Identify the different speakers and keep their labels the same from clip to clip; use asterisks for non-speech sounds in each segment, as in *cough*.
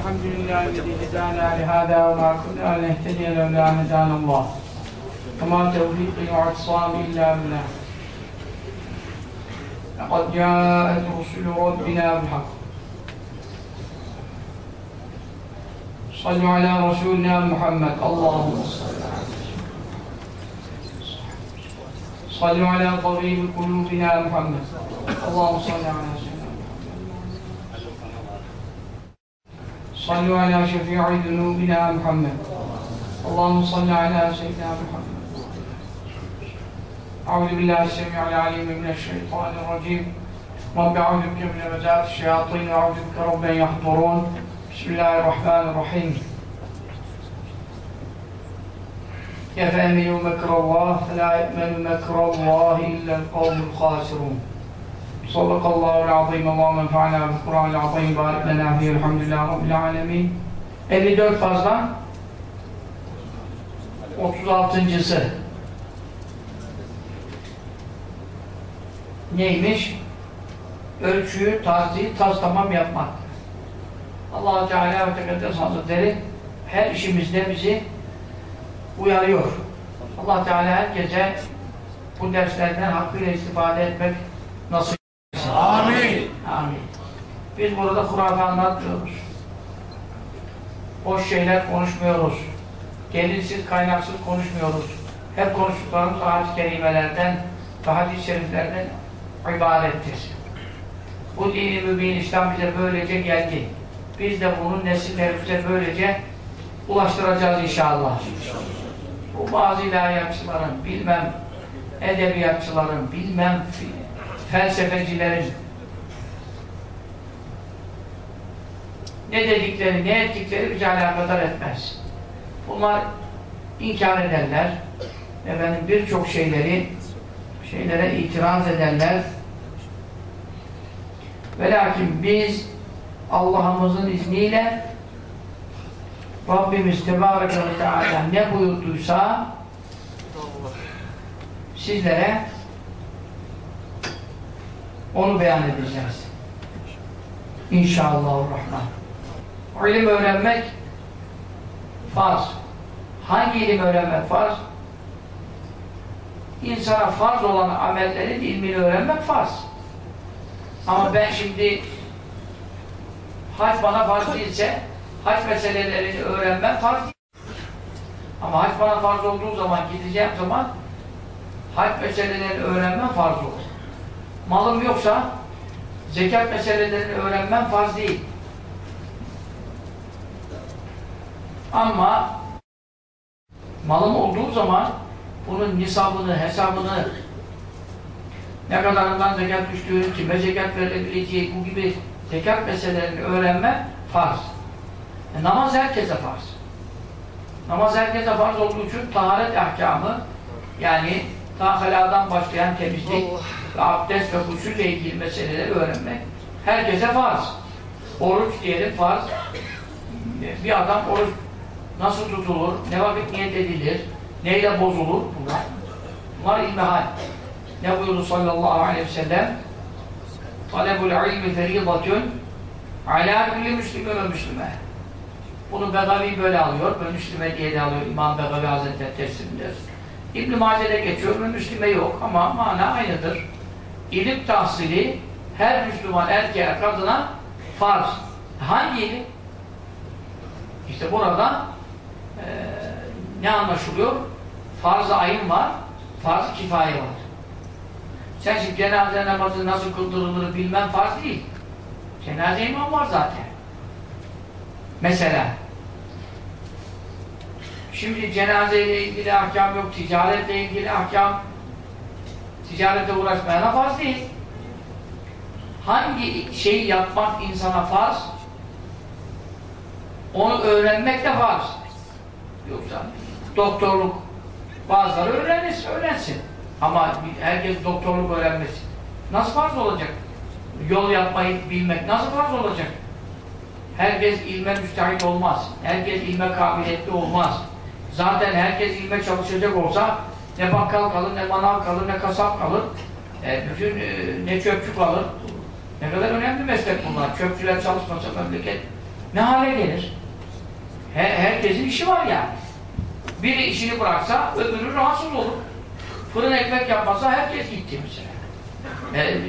Speaker 1: الحمد لله الذي هدانا لهذا وما كنا لنهتدي لولا ان هدانا الله. وما توفيقي واعتصامي إلا بالله. لقد جاءت رسل ربنا بالحق. صلوا على رسولنا محمد. اللهم صل صلوا على طبيب قلوبنا محمد. اللهم صل على سيدنا صلوا على شفيع ذنوبنا محمد. اللهم صل على سيدنا محمد. أعوذ بالله السميع العليم من الشيطان الرجيم. رب أعوذ بك من همزات الشياطين وأعوذ بك رب أن يحضرون. بسم الله الرحمن الرحيم. يفأمنوا مكر الله؟ فلا يأمن مكر الله إلا القوم الخاسرون. صدق الله العظيم اللهم انفعنا بالقرآن العظيم بارك لنا فيه الحمد لله رب العالمين 54 fazla 36.sı neymiş? Ölçüyü, tartıyı tas tamam yapmak. allah Teala ve Tekaddes Hazretleri her işimizde bizi uyarıyor. allah Teala herkese bu derslerden hakkıyla istifade etmek nasip etsin.
Speaker 2: Amin.
Speaker 1: Amin. biz burada hurafe anlatmıyoruz. Boş şeyler konuşmuyoruz. Delilsiz, kaynaksız konuşmuyoruz. Hep konuştuklarımız hadis-i kerimelerden ve hadis-i şeriflerden ibarettir. Bu dini mübin İslam bize böylece geldi. Biz de bunu nesillerimize böylece ulaştıracağız inşallah. Bu bazı ilahiyatçıların, bilmem edebiyatçıların, bilmem felsefecilerin ne dedikleri, ne ettikleri bize alakadar etmez. Bunlar inkar ederler. Efendim birçok şeyleri şeylere itiraz ederler. Ve lakin biz Allah'ımızın izniyle Rabbimiz Tebareke ve Teala ne buyurduysa sizlere onu beyan edeceğiz. İnşallahurrahman. İlim öğrenmek farz. Hangi ilim öğrenmek farz? İnsana farz olan amellerin ilmini öğrenmek farz. Ama ben şimdi hac bana farz değilse hac meselelerini öğrenmem farz değil. Ama hac bana farz olduğu zaman gideceğim zaman hac meselelerini öğrenmem farz olur. Malım yoksa zekat meselelerini öğrenmem farz değil. Ama malım olduğu zaman bunun nisabını, hesabını ne kadarından zekat düştüğünü, kime zekat verilebileceği bu gibi zekat meselelerini öğrenme farz. E, namaz herkese farz. Namaz herkese farz olduğu için taharet ahkamı yani ta haladan başlayan temizlik ve abdest ve husülle ilgili meseleleri öğrenmek herkese farz. Oruç diyelim farz. Bir adam oruç nasıl tutulur, ne vakit niyet edilir, neyle bozulur bunlar. Bunlar ilmihal. Ne buyurdu sallallahu aleyhi ve sellem? Talebul ilmi feridatun ala kulli müslüme ve müslüme. Bunu Begavi böyle alıyor ve Müslüme diye de alıyor İmam Begavi Hazretleri tefsirinde. İbn-i Mace'de geçiyor ve Müslüme yok ama mana aynıdır. İlim tahsili her Müslüman erkeğe, kadına farz. Hangi ilim? İşte burada e, ne anlaşılıyor? Farz-ı ayın var, farz-ı kifaye var. Sen şimdi cenaze namazı nasıl kıldırılır bilmem farz değil. Cenaze imam var zaten. Mesela şimdi cenazeyle ilgili ahkam yok, ticaretle ilgili ahkam ticarete uğraşmayana farz değil. Hangi şeyi yapmak insana farz? Onu öğrenmek de farz. Yoksa doktorluk bazıları öğrenirse öğrensin. Ama herkes doktorluk öğrenmesin. Nasıl farz olacak? Yol yapmayı bilmek nasıl farz olacak? Herkes ilme müstahit olmaz. Herkes ilme kabiliyetli olmaz. Zaten herkes ilme çalışacak olsa ne bakkal kalır, ne manav kalır, ne kasap kalır. E, bütün e, ne çöpçü kalır. Ne kadar önemli meslek bunlar. Çöpçüler çalışmasa memleket ne hale gelir? Her, herkesin işi var yani. Biri işini bıraksa öbürü rahatsız olur. Fırın ekmek yapmasa herkes gitti mesela. E,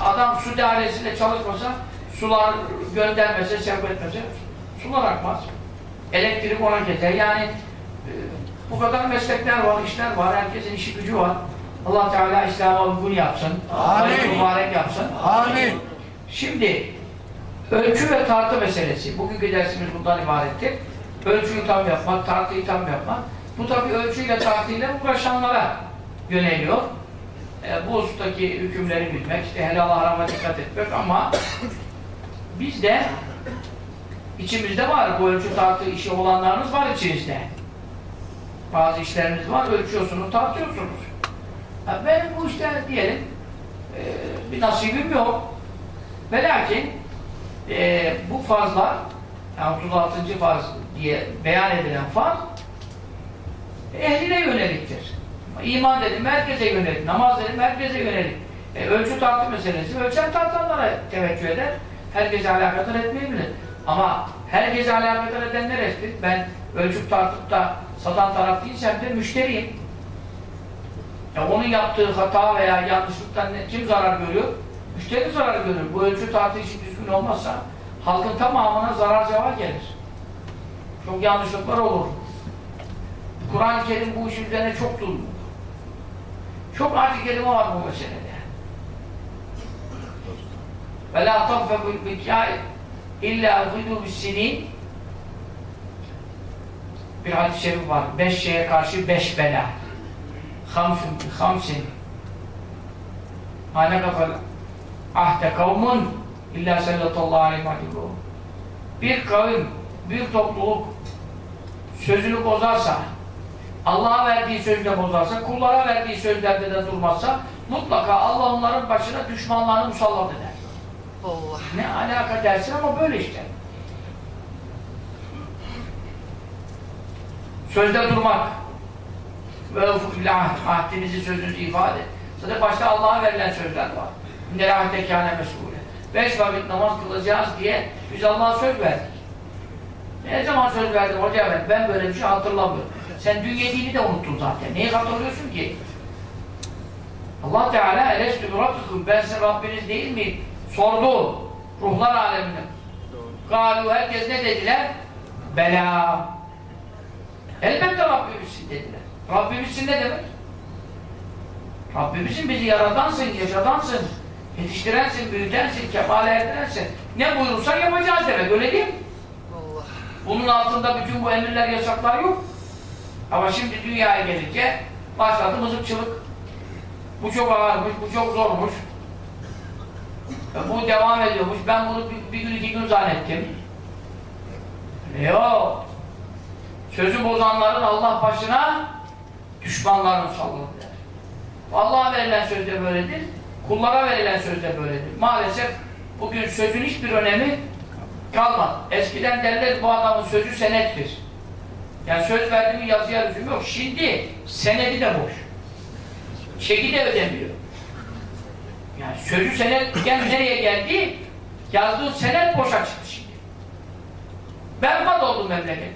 Speaker 1: adam su dairesinde çalışmasa, sular göndermese, sevk etmese sular akmaz. Elektrik ona keser. Yani e, bu kadar meslekler var, işler var, herkesin işi gücü var. Allah Teala İslam'a uygun yapsın.
Speaker 2: Amin.
Speaker 1: mübarek yapsın.
Speaker 2: Amin.
Speaker 1: Şimdi ölçü ve tartı meselesi. Bugünkü dersimiz bundan ibarettir. Ölçüyü tam yapmak, tartıyı tam yapmak. Bu tabi ölçüyle tartıyla uğraşanlara yöneliyor. E, bu husustaki hükümleri bilmek, işte helal harama dikkat etmek ama bizde içimizde var bu ölçü tartı işi olanlarınız var içinizde. Bazı işleriniz var, ölçüyorsunuz, tartıyorsunuz. Ha, benim bu işte diyelim e, bir nasibim yok. Ve lakin e, bu farzlar yani 36. farz diye beyan edilen farz ehline yöneliktir. İman dedim herkese yönelik, namaz dedim herkese yönelik. E, ölçü tartı meselesi, ölçen tartanlara teveccüh eder. Herkese alakadar etmeyebilir. Ama herkese alakadar eden neresidir? Ben ölçüp tartıp da satan taraf değilsem de müşteriyim. Ya onun yaptığı hata veya yanlışlıktan ne- kim zarar görüyor? Müşteri zarar görür. Bu ölçü tartı işi düzgün olmazsa halkın tamamına zarar cevap gelir. Çok yanlışlıklar olur. Kur'an-ı Kerim bu işin üzerine çok durmuyor. Çok ayet-i kerime var bu meselede. Ve la taffekul bikâi illa gıdû bissinin bir hadis-i şerif var. Beş şeye karşı beş bela. Hamsun hamsin. Hâne kafal ahde kavmun illa sallallahu aleyhi ve. Bir kavim, bir topluluk sözünü bozarsa, Allah'a verdiği sözde bozarsa, kullara verdiği sözlerde de durmazsa mutlaka Allah onların başına düşmanlarını musallat eder.
Speaker 3: Allah.
Speaker 1: Ne alaka dersin ama böyle işte. Sözde durmak ve ufuk ile ahd, ahdinizi sözünüzü ifade. Zaten başta Allah'a verilen sözler var. İnne ahde kâne mesûle. Beş vakit namaz kılacağız diye biz Allah'a söz verdik. Ne zaman söz verdim hoca ben? Ben böyle bir şey hatırlamıyorum. Sen dün yediğini de unuttun zaten. Neyi hatırlıyorsun ki? Allah Teala elestü bi rabbikum ben sizin Rabbiniz değil miyim? Sordu. Ruhlar alemine. Galu herkes ne dediler? Bela. Elbette Rabbimizsin dediler. Rabbimizsin ne demek? Rabbimizin bizi yaradansın, yaşadansın, yetiştirensin, büyütensin, kemale erdirensin. Ne buyurursan yapacağız demek, öyle değil mi?
Speaker 3: Allah.
Speaker 1: Bunun altında bütün bu emirler, yasaklar yok. Ama şimdi dünyaya gelince başladı mızıkçılık. Bu çok ağırmış, bu çok zormuş. Bu devam ediyormuş. Ben bunu bir, bir gün iki gün zannettim. Yok. Sözü bozanların Allah başına düşmanlarını der. Allah'a verilen söz de böyledir. Kullara verilen söz de böyledir. Maalesef bugün sözün hiçbir önemi kalmadı. Eskiden derler bu adamın sözü senettir. Yani söz verdiğimi yazıya lüzum yok. Şimdi senedi de boş. Çeki de ödemiyor. Yani sözü senetken nereye geldi? Yazdığı senet boşa çıktı şimdi. Berbat oldu memleket.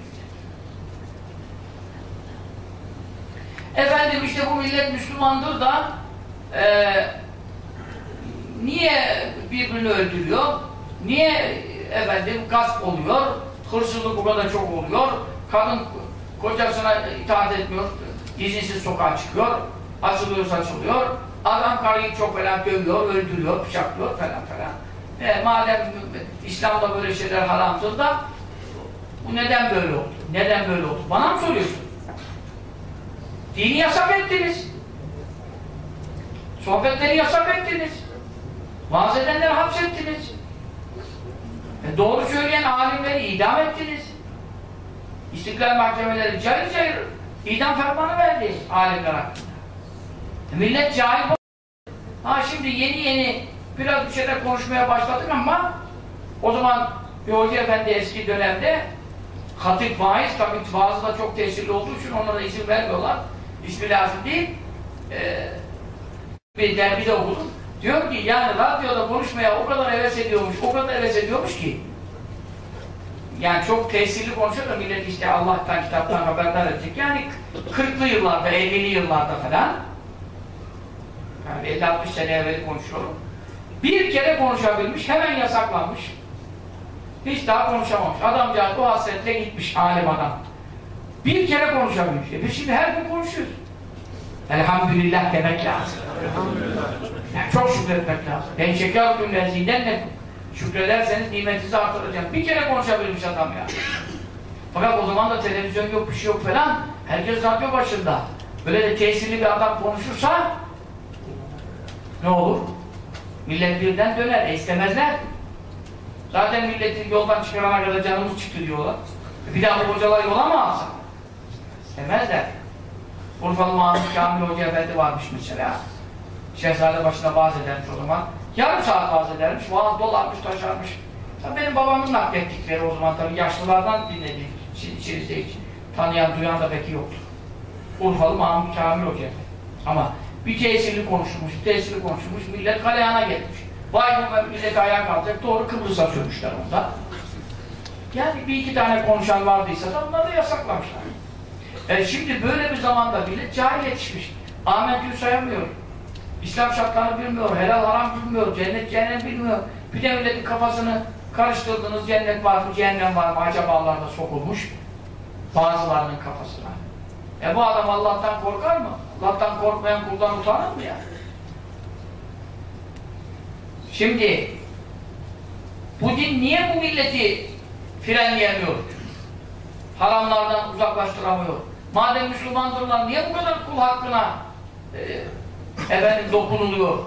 Speaker 1: Efendim işte bu millet Müslümandır da eee niye birbirini öldürüyor? Niye efendim gasp oluyor? Hırsızlık bu kadar çok oluyor. Kadın kocasına itaat etmiyor. izinsiz sokağa çıkıyor. Açılıyor saçılıyor. Adam karıyı çok falan dövüyor, öldürüyor, bıçaklıyor falan falan. E, madem İslam'da böyle şeyler haramdır da bu neden böyle oldu? Neden böyle oldu? Bana mı soruyorsun? Dini yasak ettiniz. Sohbetleri yasak ettiniz. Vaaz edenleri hapsettiniz. E doğru söyleyen alimleri idam ettiniz. İstiklal mahkemeleri cayır cayır idam fermanı verdi alimler hakkında. E millet cahil Ha şimdi yeni yeni biraz bir şeyler konuşmaya başladık ama o zaman bir hoca efendi eski dönemde hatip vaiz tabi vaazı da çok tesirli olduğu için onlara izin vermiyorlar. İsmi lazım değil. Ee, bir derbide okudum. Diyor ki yani radyoda konuşmaya o kadar heves ediyormuş, o kadar heves ediyormuş ki yani çok tesirli konuşuyor da millet işte Allah'tan, kitaptan haberdar edecek. Yani 40'lı yıllarda, 50'li yıllarda falan yani 50-60 sene evvel konuşuyorum. Bir kere konuşabilmiş, hemen yasaklanmış. Hiç daha konuşamamış. Adamcağız bu hasretle gitmiş alim adam. Bir kere konuşabilmiş. E biz şimdi her gün konuşuyoruz. Elhamdülillah demek lazım. Yani çok şükretmek lazım. Ben şeker cümlesinden ne şükrederseniz nimetinizi artıracağım. Bir kere konuşabilmiş adam ya. Fakat o zaman da televizyon yok, bir şey yok falan. Herkes radyo başında. Böyle de tesirli bir adam konuşursa ne olur? Millet birden döner. E istemezler. Zaten milleti yoldan çıkarana kadar canımız çıktı diyorlar. Bir daha bu hocalar yola mı alsak? İstemezler. Urfalı Mahmut Kamil Hoca Efendi varmış mesela. Şehzade başına vaaz edermiş o zaman. Yarım saat vaaz edermiş. Vaaz dolarmış, taşarmış. Tabii benim babamın naklettikleri o zaman tabii yaşlılardan dinledik. Şimdi içerisinde hiç tanıyan, duyan da belki yoktu. Urfalı Mahmut Kamil Hoca. Ama bir tesirli konuşmuş, bir tesirli konuşmuş, millet kaleyana gelmiş. Vay bu millet ayağa kalacak, doğru Kıbrıs'a sürmüşler onda. Yani bir iki tane konuşan vardıysa da onları da yasaklamışlar. E şimdi böyle bir zamanda bile cahil yetişmiş. Ahmet sayamıyor. İslam şartlarını bilmiyor, helal haram bilmiyor, cennet cehennem bilmiyor. Bir de milletin kafasını karıştırdınız, cennet var mı, cehennem var mı, acabalarda sokulmuş. Bazılarının kafasına. E bu adam Allah'tan korkar mı? Allah'tan korkmayan kuldan utanır mı ya? Şimdi bu din niye bu milleti frenleyemiyor? Haramlardan uzaklaştıramıyor. Madem Müslümandırlar niye bu kadar kul hakkına e, efendim dokunuluyor?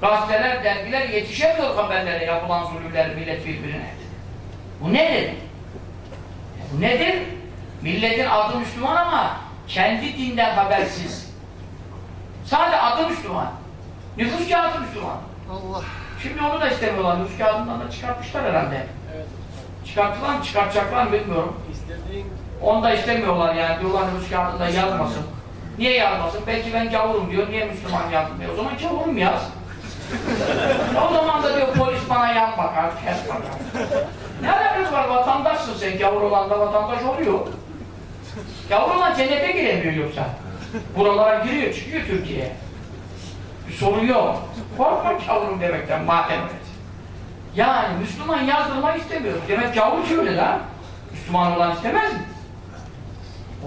Speaker 1: Gazeteler, dergiler yetişemiyor haberlere yapılan zulümler millet birbirine. Bu nedir? Bu nedir? Milletin adı Müslüman ama kendi dinden habersiz. Sadece adı Müslüman. Nüfus kağıdı Müslüman.
Speaker 2: Allah.
Speaker 1: Şimdi onu da istemiyorlar. Nüfus kağıdından da çıkartmışlar herhalde.
Speaker 2: Evet.
Speaker 1: Çıkarttılar mı, çıkartacaklar mı bilmiyorum.
Speaker 2: İstediğin
Speaker 1: Onu da istemiyorlar yani. Diyorlar nüfus kağıdında yazmasın. Niye yazmasın? Belki ben gavurum diyor. Niye Müslüman yazmıyor? O zaman gavurum yaz. o zaman da diyor polis bana yan bakar, kes bakar. Ne alakası var? Vatandaşsın sen. Gavur olan da vatandaş oluyor. Gavur olan cennete giremiyor yoksa. Buralara giriyor, çıkıyor Türkiye. Bir. Korkma gavurum demekten madem. Yani Müslüman yazdırmak istemiyor. Demek gavur ki öyle lan. Müslüman olan istemez mi?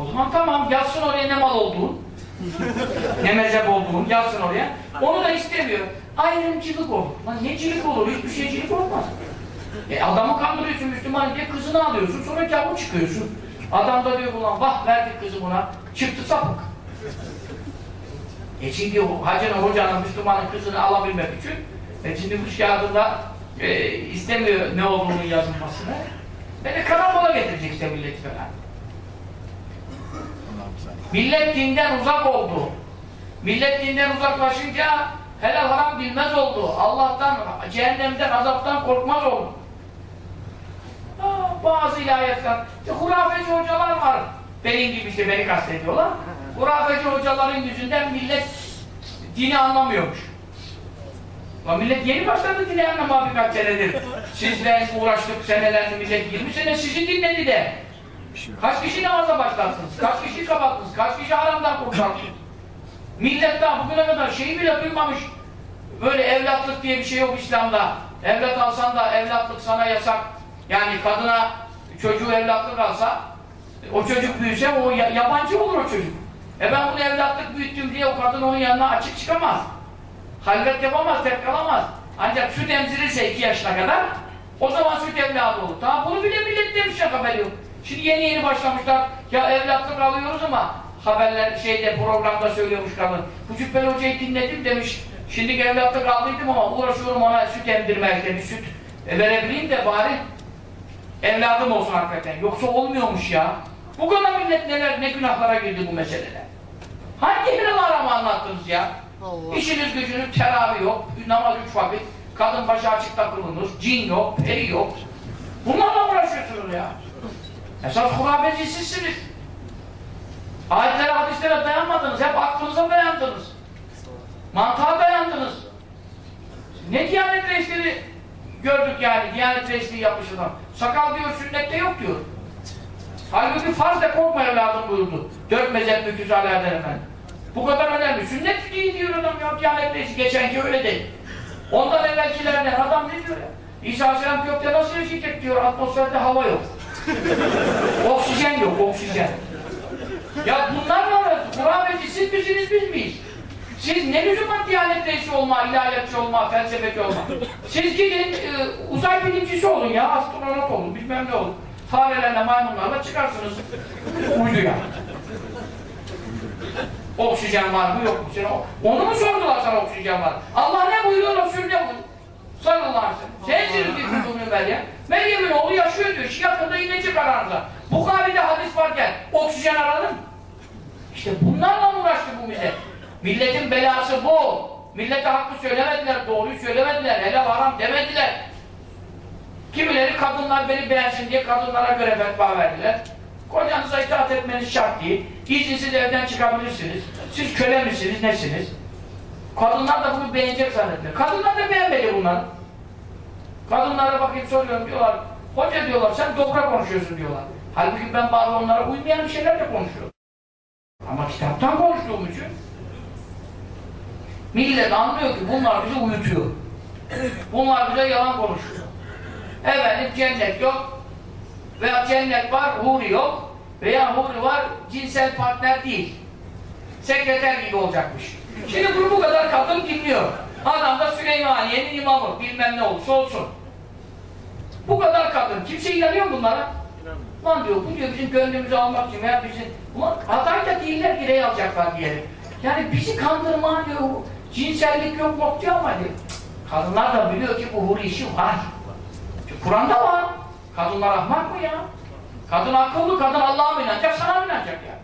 Speaker 1: O zaman tamam yazsın oraya ne mal olduğun. *laughs* ne mezhep olduğun yazsın oraya. Onu da istemiyor. Ayrımcılık olur. Lan necilik olur? Hiçbir şeycilik olmaz. E adamı kandırıyorsun Müslüman diye kızını alıyorsun sonra gavur çıkıyorsun. Adam da diyor ulan vah verdik kızı buna. Çıktı sapık. E şimdi hacının hocanın Müslümanın kızını alabilmek için e şimdi bu kağıdında e, istemiyor ne olduğunu yazılmasını. Beni karambola getirecek işte milleti falan. Millet dinden uzak oldu. Millet dinden uzaklaşınca helal haram bilmez oldu. Allah'tan, cehennemden, azaptan korkmaz oldu. Bazı ilahiyatlar, işte hurafeci hocalar var. Benim gibi işte beni kastediyorlar. Hurafeci hocaların yüzünden millet dini anlamıyormuş. Lan millet yeni başladı dini anlamaya birkaç senedir. Sizle uğraştık senelerce millet 20 sene sizi dinledi de. Kaç kişi namaza başlattınız? Kaç kişi kapattınız? Kaç kişi haramdan kurtardınız? Millet daha bugüne kadar şeyi bile duymamış. Böyle evlatlık diye bir şey yok İslam'da. Evlat alsan da evlatlık sana yasak. Yani kadına çocuğu evlatlık alsa o çocuk büyüse o ya- yabancı olur o çocuk. E ben bunu evlatlık büyüttüm diye o kadın onun yanına açık çıkamaz. Halvet yapamaz, tek kalamaz. Ancak süt emzirirse iki yaşına kadar o zaman süt evladı olur. Tamam bunu bile millet demişler haber yok. Şimdi yeni yeni başlamışlar. Ya evlatlık alıyoruz ama haberler şeyde programda söylüyormuş kadın. Bu Cübbeli Hoca'yı dinledim demiş. Şimdi evlatlık aldıydım ama uğraşıyorum ona süt emdirmekte bir süt e, verebileyim de bari evladım olsun hakikaten. Yoksa olmuyormuş ya. Bu kadar millet neler ne günahlara girdi bu meseleler. Hangi helal haramı anlattınız ya?
Speaker 2: Allah.
Speaker 1: İşiniz gücünüz teravih yok, namaz üç vakit, kadın başı açıkta kılınır, cin yok, peri yok. Bunlarla uğraşıyorsunuz ya. Esas hurafeci sizsiniz. Ayetlere, hadislere dayanmadınız, hep aklınıza dayandınız. Mantığa dayandınız. Ne diyanet reisleri Gördük yani Diyanet Reisliği yapmış. Sakal diyor sünnette yok diyor. Halbuki farz da korkma evladım buyurdu. Dört mezhep müküz Alaeddin Efendi. Bu kadar önemli. Sünnet değil diyor adam ya. Diyanet Reisi geçenki öyle değil. Ondan evvelkilerden adam ne diyor ya? İsa Aleyhisselam gökte nasıl yaşayacak diyor. Atmosferde hava yok. *laughs* oksijen yok, oksijen. Ya bunlar var. Kurabeci siz misiniz biz miyiz? Siz ne lüzum var diyanet reisi olma, ilahiyatçı olma, felsefeci olma. Siz gidin e, uzay bilimcisi olun ya, astronot olun, bilmem ne olun. Farelerle, maymunlarla çıkarsınız uyduya. Oksijen var mı yok mu? Onu mu sordular sana oksijen var? Allah ne buyuruyor, Resul ne buyuruyor? Sallallahu aleyhi ve sellem. Kuzunu Meryem. Meryem'in oğlu yaşıyor diyor. Yakında inecek aranıza. Bukhari'de hadis varken oksijen aradın. İşte bunlarla uğraştı bu millet. Milletin belası bu. Millete hakkı söylemediler, doğruyu söylemediler, helal haram demediler. Kimileri kadınlar beni beğensin diye kadınlara göre fetva verdiler. Kocanıza itaat etmeniz şart değil. İzinsiz evden çıkabilirsiniz. Siz köle misiniz, nesiniz? Kadınlar da bunu beğenecek zannettiler. Kadınlar da beğenmedi bunları. Kadınlara bakayım soruyorum diyorlar. Hoca diyorlar sen dobra konuşuyorsun diyorlar. Halbuki ben bazı onlara uymayan bir şeyler de konuşuyorum. Ama kitaptan konuştuğum için millet anlıyor ki bunlar bizi uyutuyor. Bunlar bize yalan konuşuyor. Efendim cennet yok veya cennet var, huri yok veya huri var, cinsel partner değil. Sekreter gibi olacakmış. Şimdi bunu bu kadar kadın dinliyor. Adam da Süleymaniye'nin imamı, bilmem ne olursa olsun. Bu kadar kadın. Kimse inanıyor bunlara? Lan diyor, bu diyor bizim gönlümüzü almak için veya bizi... Ulan aday da değiller ki rey alacaklar diye. Yani bizi kandırma diyor, cinsellik yok yok diyor ama diyor. Kadınlar da biliyor ki bu huri işi var. Kur'an'da var. Kadınlar ahmak mı ya? Kadın akıllı, kadın Allah'a mı inanacak, sana mı inanacak ya?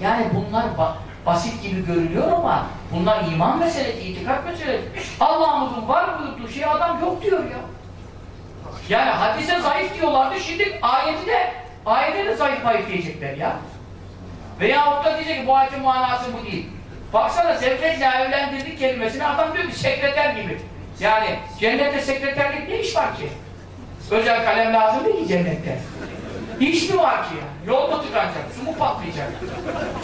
Speaker 1: Yani bunlar ba basit gibi görünüyor ama bunlar iman meselesi, itikat meselesi. Allah'ımızın var buyurduğu şey adam yok diyor ya. Yani hadise zayıf diyorlardı, şimdi ayeti de ayete de zayıf zayıf diyecekler ya. Veya da diyecek ki bu ayetin manası bu değil. Baksana zevkle evlendirdik kelimesini adam diyor ki sekreter gibi. Yani cennette sekreterlik ne iş var ki? Özel kalem lazım değil cennette. İş mi var ki ya? Yol mu tıkanacak? Su mu patlayacak?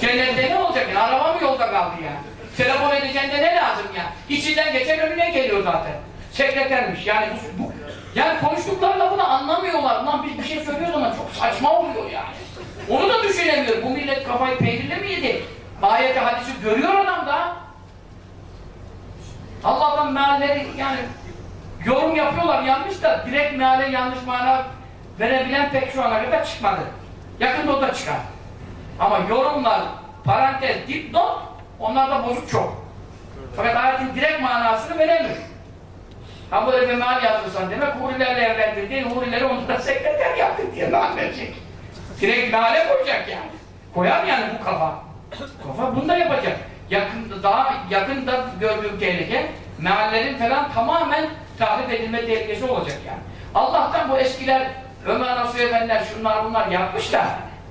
Speaker 1: Cennette ne olacak yani? Araba mı yolda kaldı ya? Telefon edeceğin de ne lazım ya? İçinden geçen önüne geliyor zaten. Sekretermiş yani bu, bu yani konuştukları lafını anlamıyorlar. Ulan biz bir şey söylüyoruz ama çok saçma oluyor yani. Onu da düşünemiyor. Bu millet kafayı peynirle mi yedi? Ayeti hadisi görüyor adam da. Allah'tan mealleri yani yorum yapıyorlar yanlış da direkt meale yanlış mana verebilen pek şu ana kadar çıkmadı. Yakında o da çıkar. Ama yorumlar, parantez, dipnot onlarda bozuk çok. Fakat ayetin direkt manasını veremiyor. Ha böyle bir meal yazırsan demek hurilerle evlendirdi, hurileri onu da sekreter yaptı diye meal verecek. Direkt meale koyacak yani. Koyar yani bu kafa. Kafa bunu da yapacak. Yakın, daha yakında gördüğüm tehlike meallerin falan tamamen tahrip edilme tehlikesi olacak yani. Allah'tan bu eskiler Ömer Nasuh Efendiler şunlar bunlar yapmış da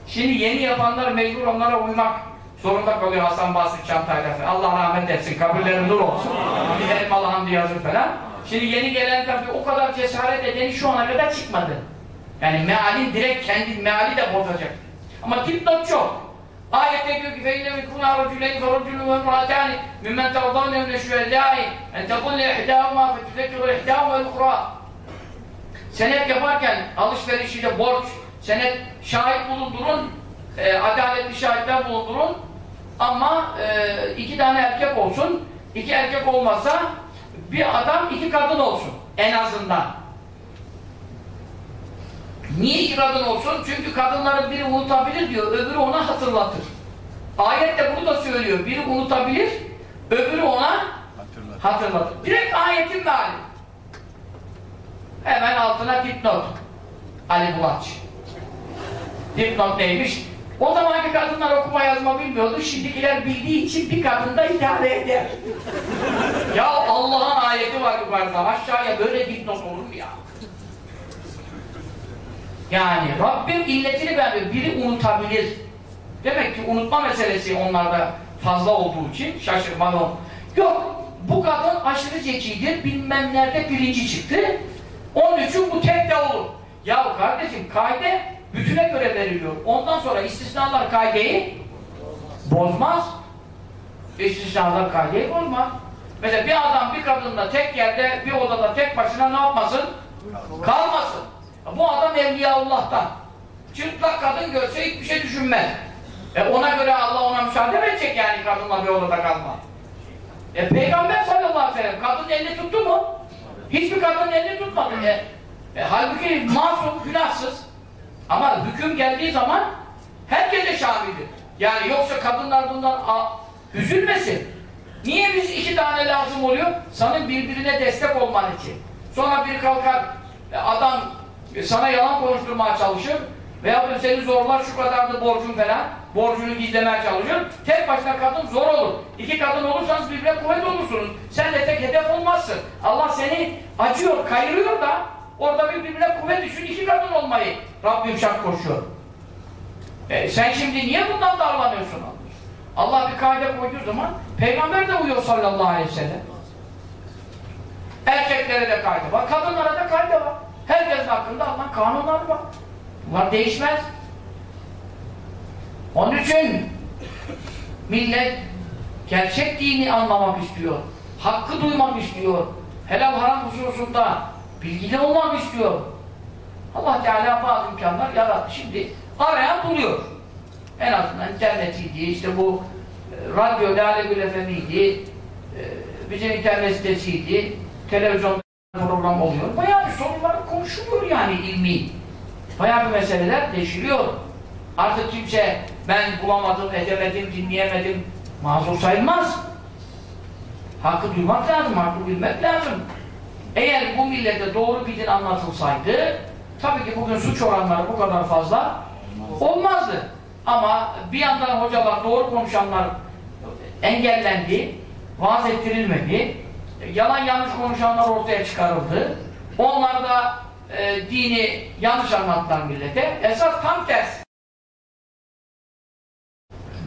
Speaker 1: şimdi yeni yapanlar mecbur onlara uymak zorunda kalıyor Hasan Basri Çantayla falan. Allah rahmet etsin, kabirleri nur olsun. Bir Elmalı Hamdi yazır falan. Şimdi yeni gelen tabii o kadar cesaret edeni şu ana kadar çıkmadı. Yani mealin direkt kendi meali de bozacak. Ama dipnot çok. Ayette diyor ki فَاِنَّ مِكُنَا رَجُلَيْنِ فَرَجُلُ وَمْرَاتَانِ مِمَّنْ تَرْضَوْنَ مِنَ الشُّهَدَاءِ اَنْ تَقُلَّ اِحْدَاهُمَا فَتُذَكِّرُ اِحْدَاهُمَا الْاُخْرَى Senet yaparken alışverişiyle borç, senet şahit bulundurun, e, adaletli şahitler bulundurun ama e, iki tane erkek olsun, iki erkek olmazsa bir adam iki kadın olsun en azından. Niye iki kadın olsun? Çünkü kadınların biri unutabilir diyor, öbürü ona hatırlatır. Ayet de bunu da söylüyor. Biri unutabilir, öbürü ona hatırlatır. Direkt ayetin meali. Hemen altına dipnot. Ali Bulaç. Dipnot neymiş? O zamanki kadınlar okuma yazma bilmiyordu. Şimdikiler bildiği için bir kadın da idare eder. ya Allah'ın ayeti var yukarıda. Aşağıya böyle dipnot olur mu ya? Yani Rabbim illetini vermiyor. Biri unutabilir. Demek ki unutma meselesi onlarda fazla olduğu için şaşırmalı. Yok. bu kadın aşırı zekidir, bilmem nerede birinci çıktı. Onun için bu tek de olur. Ya kardeşim kaide bütüne göre veriliyor. Ondan sonra istisnalar kaideyi bozmaz. İstisnalar kaideyi bozmaz. Mesela bir adam bir kadınla tek yerde, bir odada tek başına ne yapmasın? Kalmasın. Bu adam Evliyaullah'tan. Çıplak kadın görse hiçbir şey düşünmez. E ona göre Allah ona müsaade edecek yani kadınla bir odada kalma. E Peygamber sallallahu aleyhi ve sellem kadın elini tuttu mu? Hiçbir kadının elini tutmadı. E, e, halbuki masum, günahsız. Ama hüküm geldiği zaman herkese şamildir. Yani yoksa kadınlar bundan a, üzülmesin. Niye biz iki tane lazım oluyor? Sana birbirine destek olman için. Sonra bir kalkar e, adam sana yalan konuşturmaya çalışır veya da seni zorlar şu kadardı borcun falan borcunu gizlemeye çalışır. Tek başına kadın zor olur. İki kadın olursanız birbirine kuvvet olursunuz. Sen de tek hedef olmazsın. Allah seni acıyor, kayırıyor da orada birbirine kuvvet düşün iki kadın olmayı Rabbim şart koşuyor. E, sen şimdi niye bundan davranıyorsun? Allah bir kaide koyduğu zaman Peygamber de uyuyor sallallahu aleyhi ve sellem. Erkeklere de kaide var, kadınlara da kaide var. Herkesin hakkında Allah'ın kanunları var. Bunlar değişmez. Onun için millet gerçek dini anlamak istiyor. Hakkı duymak istiyor. Helal haram hususunda bilgili olmak istiyor. Allah Teala bazı imkanlar yarattı. Şimdi arayan buluyor. En azından internetiydi, işte bu e, radyo, Lale Gül FM'iydi, e, bizim internet sitesiydi, televizyon program oluyor. Bayağı bir sorunlar konuşuluyor yani ilmi. Bayağı bir meseleler deşiliyor. Artık kimse ben bulamadım, edemedim, dinleyemedim mazur sayılmaz. Hakkı duymak lazım, hakkı bilmek lazım. Eğer bu millete doğru bir din anlatılsaydı tabii ki bugün suç oranları bu kadar fazla olmazdı. Ama bir yandan hocalar, doğru konuşanlar engellendi, vaaz ettirilmedi, yalan yanlış konuşanlar ortaya çıkarıldı. Onlar da e, dini yanlış anlattılar millete. Esas tam tersi.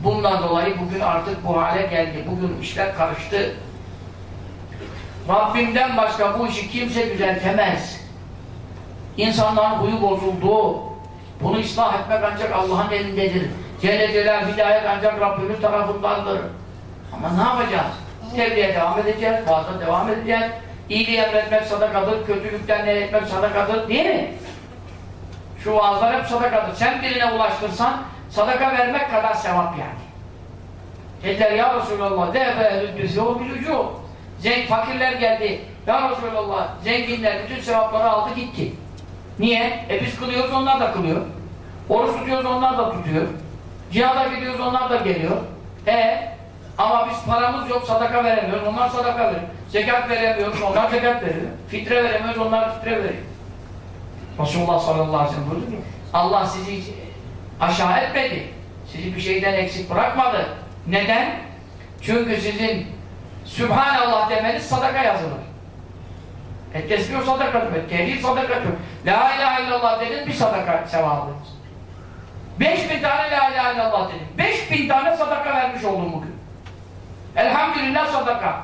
Speaker 1: Bundan dolayı bugün artık bu hale geldi. Bugün işler karıştı. Rabbimden başka bu işi kimse düzeltemez. İnsanların huyu bozuldu. Bunu ıslah etmek ancak Allah'ın elindedir. Celle Celal hidayet ancak Rabbimiz tarafındandır. Ama ne yapacağız? Tebliğe devam edeceğiz, fazla devam edeceğiz. İyiliği emretmek sadakadır, kötülükten etmek sadakadır değil mi? Şu vaazlar hep sadakadır. Sen birine ulaştırsan sadaka vermek kadar sevap yani. Dediler ya Resulallah dehbe ehlüddüzü o bilücü Zengin fakirler geldi. Ya Resulallah zenginler bütün sevapları aldı gitti. Niye? E biz kılıyoruz onlar da kılıyor. Oruç tutuyoruz onlar da tutuyor. Cihada gidiyoruz onlar da geliyor. E ama biz paramız yok sadaka veremiyoruz onlar sadaka veriyor. Zekat veremiyoruz onlar zekat veriyor. Fitre veremiyoruz onlar fitre veriyor. Resulullah sallallahu aleyhi ve sellem buyurdu Allah sizi aşağı etmedi. Sizi bir şeyden eksik bırakmadı. Neden? Çünkü sizin Sübhanallah demeniz sadaka yazılır. Et tesbih sadakadır, et tehlil sadakadır. La ilahe illallah dedin bir sadaka sevabı. Beş bin tane la ilahe illallah dedin. Beş bin tane sadaka vermiş oldun bugün. Elhamdülillah sadaka.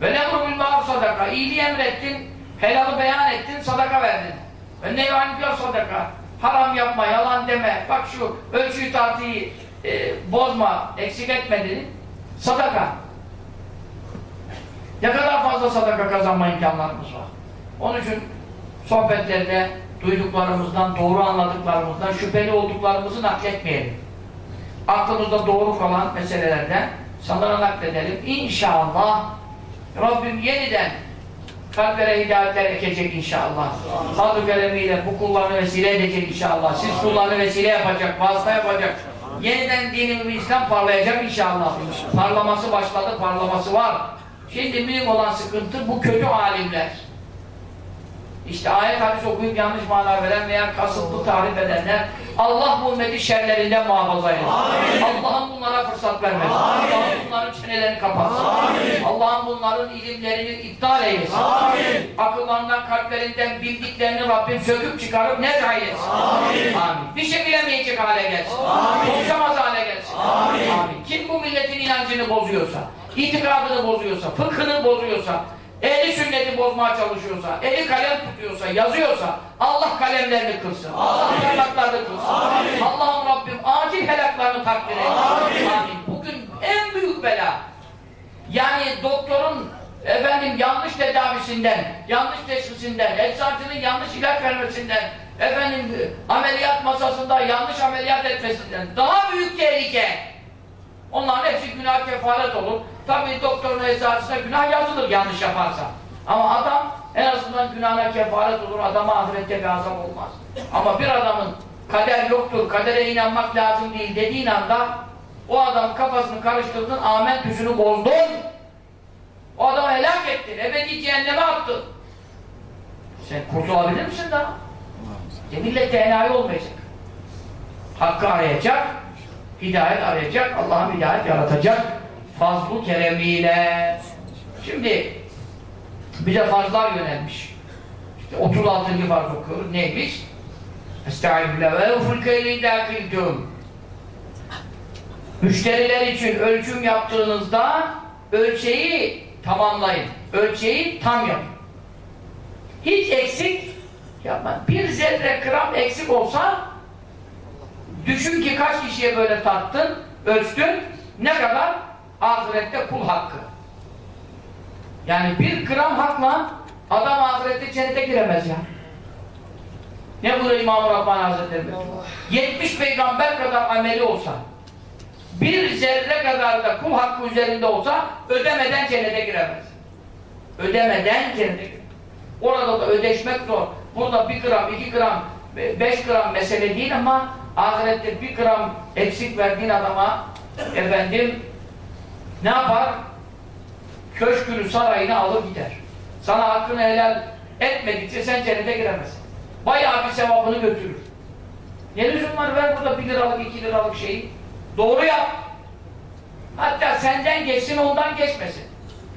Speaker 1: Ve nemru bil sadaka. İyiliği emrettin, helalı beyan ettin, sadaka verdin. Ve neyvanikler sadaka. Haram yapma, yalan deme. Bak şu ölçüyü tartıyı e, bozma, eksik etme dedin. Sadaka. Ne kadar fazla sadaka kazanma imkanlarımız var. Onun için sohbetlerde duyduklarımızdan, doğru anladıklarımızdan, şüpheli olduklarımızı nakletmeyelim. Aklımızda doğru kalan meselelerden sanlara nakledelim. İnşallah Rabbim yeniden kalplere hidayetler ekecek inşallah. Fazl-ı keremiyle bu kullarını vesile edecek inşallah. Siz kullarını vesile yapacak, vasıta yapacak. Yeniden dinimiz İslam parlayacak inşallah. Parlaması başladı, parlaması var. Şimdi büyük olan sıkıntı bu kötü alimler. İşte ayet hadis okuyup yanlış mana veren veya kasıtlı tarif edenler Allah bu ümmeti şerlerinden muhafaza eylesin. Allah'ım bunlara fırsat vermesin. Allah'ım bunların çenelerini kapatsın. Allah'ım bunların ilimlerini iptal eylesin. Akıllarından, kalplerinden bildiklerini Rabbim söküp çıkarıp ne eylesin. Amin. Bir şey bilemeyecek hale gelsin. Konuşamaz hale gelsin. Amin. Kim bu milletin inancını bozuyorsa, itikadını bozuyorsa, fıkhını bozuyorsa, eli sünneti bozmaya çalışıyorsa, eli kalem tutuyorsa, yazıyorsa, Allah kalemlerini kırsın. Allah helaklarını kırsın. Allah'ım Rabbim acil helaklarını takdir et. Amin. Bugün en büyük bela yani doktorun efendim yanlış tedavisinden, yanlış teşhisinden, eczacının yanlış ilaç vermesinden, efendim ameliyat masasında yanlış ameliyat etmesinden daha büyük tehlike. Onların hepsi günah kefaret olur. Tabii doktorun eczacısına günah yazılır yanlış yaparsa. Ama adam en azından günahına kefaret olur. Adama ahirette bir azap olmaz. Ama bir adamın kader yoktur, kadere inanmak lazım değil dediğin anda o adam kafasını karıştırdın, amen tüzünü bozdun. O adamı helak ettin, ebedi cehenneme attın. Sen kurtulabilir misin daha? E millet de enayi olmayacak. Hakkı arayacak, hidayet arayacak, Allah'ın hidayet yaratacak fazlu keremiyle. Şimdi bize farzlar yönelmiş. İşte 36. farz okuyoruz. Neymiş? Estağfirullah ve uful keyli dakiltum. Müşteriler için ölçüm yaptığınızda ölçeği tamamlayın. Ölçeği tam yapın. Hiç eksik yapma. Bir zerre gram eksik olsa düşün ki kaç kişiye böyle tarttın, ölçtün, ne kadar? Ahirette kul hakkı. Yani bir gram hakla adam ahirette cennete giremez ya. Ne buyuruyor İmam-ı Rabbani Hazretleri? 70 peygamber kadar ameli olsa bir zerre kadar da kul hakkı üzerinde olsa ödemeden cennete giremez. Ödemeden cennete giremez. Orada da ödeşmek zor. Burada bir gram, iki gram, beş gram mesele değil ama ahirette bir gram eksik verdiğin adama efendim ne yapar? Köşkünü, sarayını alır gider. Sana hakkını helal etmedikçe sen cennete giremezsin. Bayağı bir sevabını götürür. Ne lüzum var? Ver burada bir liralık, iki liralık şeyi. Doğru yap. Hatta senden geçsin, ondan geçmesin.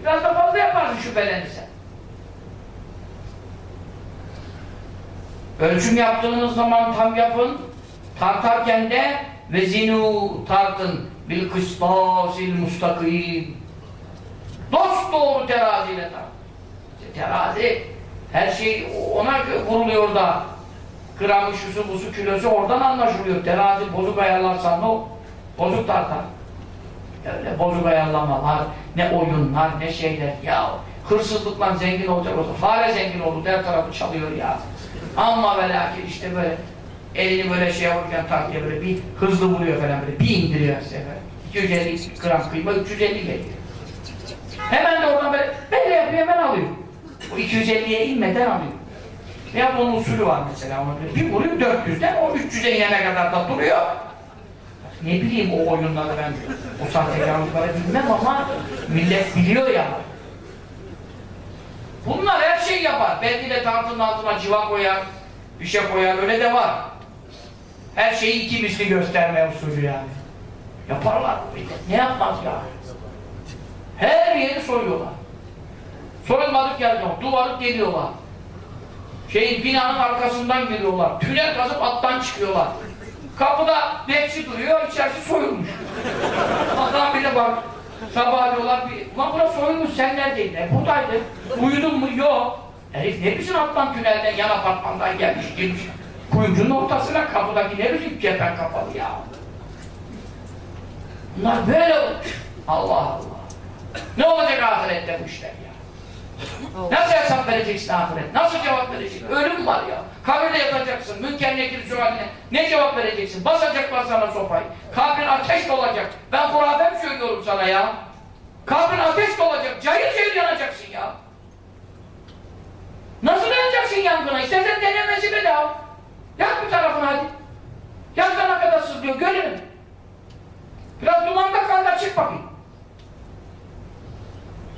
Speaker 1: Biraz da fazla yaparsın şüphelenirsen. Ölçüm yaptığınız zaman tam yapın. Tartarken de ve zinu tartın bil kıstasil mustakim. Dost doğru teraziyle tart. Terazi her şey ona vuruluyor da gramı, şusu, busu, kilosu oradan anlaşılıyor. Terazi bozuk ayarlarsan o bozuk tartar. Öyle bozuk ayarlamalar, ne oyunlar, ne şeyler. Ya hırsızlıkla zengin olacak olsa, fare zengin oldu, her tarafı çalıyor ya. Ama ve lakin işte böyle elini böyle şey yaparken tartıya böyle bir hızlı vuruyor falan böyle bir indiriyor sefer. 250 gram kıyma 350 geliyor. Hemen de oradan böyle böyle yapıyor hemen alıyor. O 250'ye inmeden alıyor. Ya onun usulü var mesela. Bir vuruyor 400'den o 300'e inene kadar da duruyor. Ne bileyim o oyunları ben o sahtekarlıkları bilmem ama millet biliyor ya. Bunlar her şey yapar. Belki de tartının altına civa koyar, bir şey koyar, öyle de var. Her şeyi iki misli gösterme usulü yani. Yaparlar millet. Ne yapmaz ya? Her yeri soruyorlar. Sorulmadık yerde yok. Duvarı geliyorlar. Şeyin binanın arkasından geliyorlar. Tünel kazıp alttan çıkıyorlar. Kapıda bekçi duruyor, içerisi soyulmuş. Adam bile bak, sabah diyorlar bir, ulan burası soyulmuş, sen neredeydin? E buradaydın. Uyudun mu? Yok. Herif ne bilsin alttan tünelden, yan apartmandan gelmiş, girmiş. Kuyumcunun ortasına kapıdaki ne bilsin cephen kapalı ya. Bunlar böyle olmuş. Allah Allah. Ne olacak ahirette bu işler ya? Nasıl hesap vereceksin ahiret? Nasıl cevap vereceksin? Ölüm var ya. Kabirde yatacaksın. Münker nekir şu haline. Ne cevap vereceksin? Basacaklar sana sopayı. Kabrin ateş dolacak. Ben hurafe mi söylüyorum sana ya? Kabrin ateş dolacak. Cayır cayır yanacaksın ya. Nasıl yanacaksın yangına? İstersen denemesi bedava. Yak bir tarafını hadi. Yakana kadar sızlıyor. Görelim. Biraz dumanda kal da çık bakayım.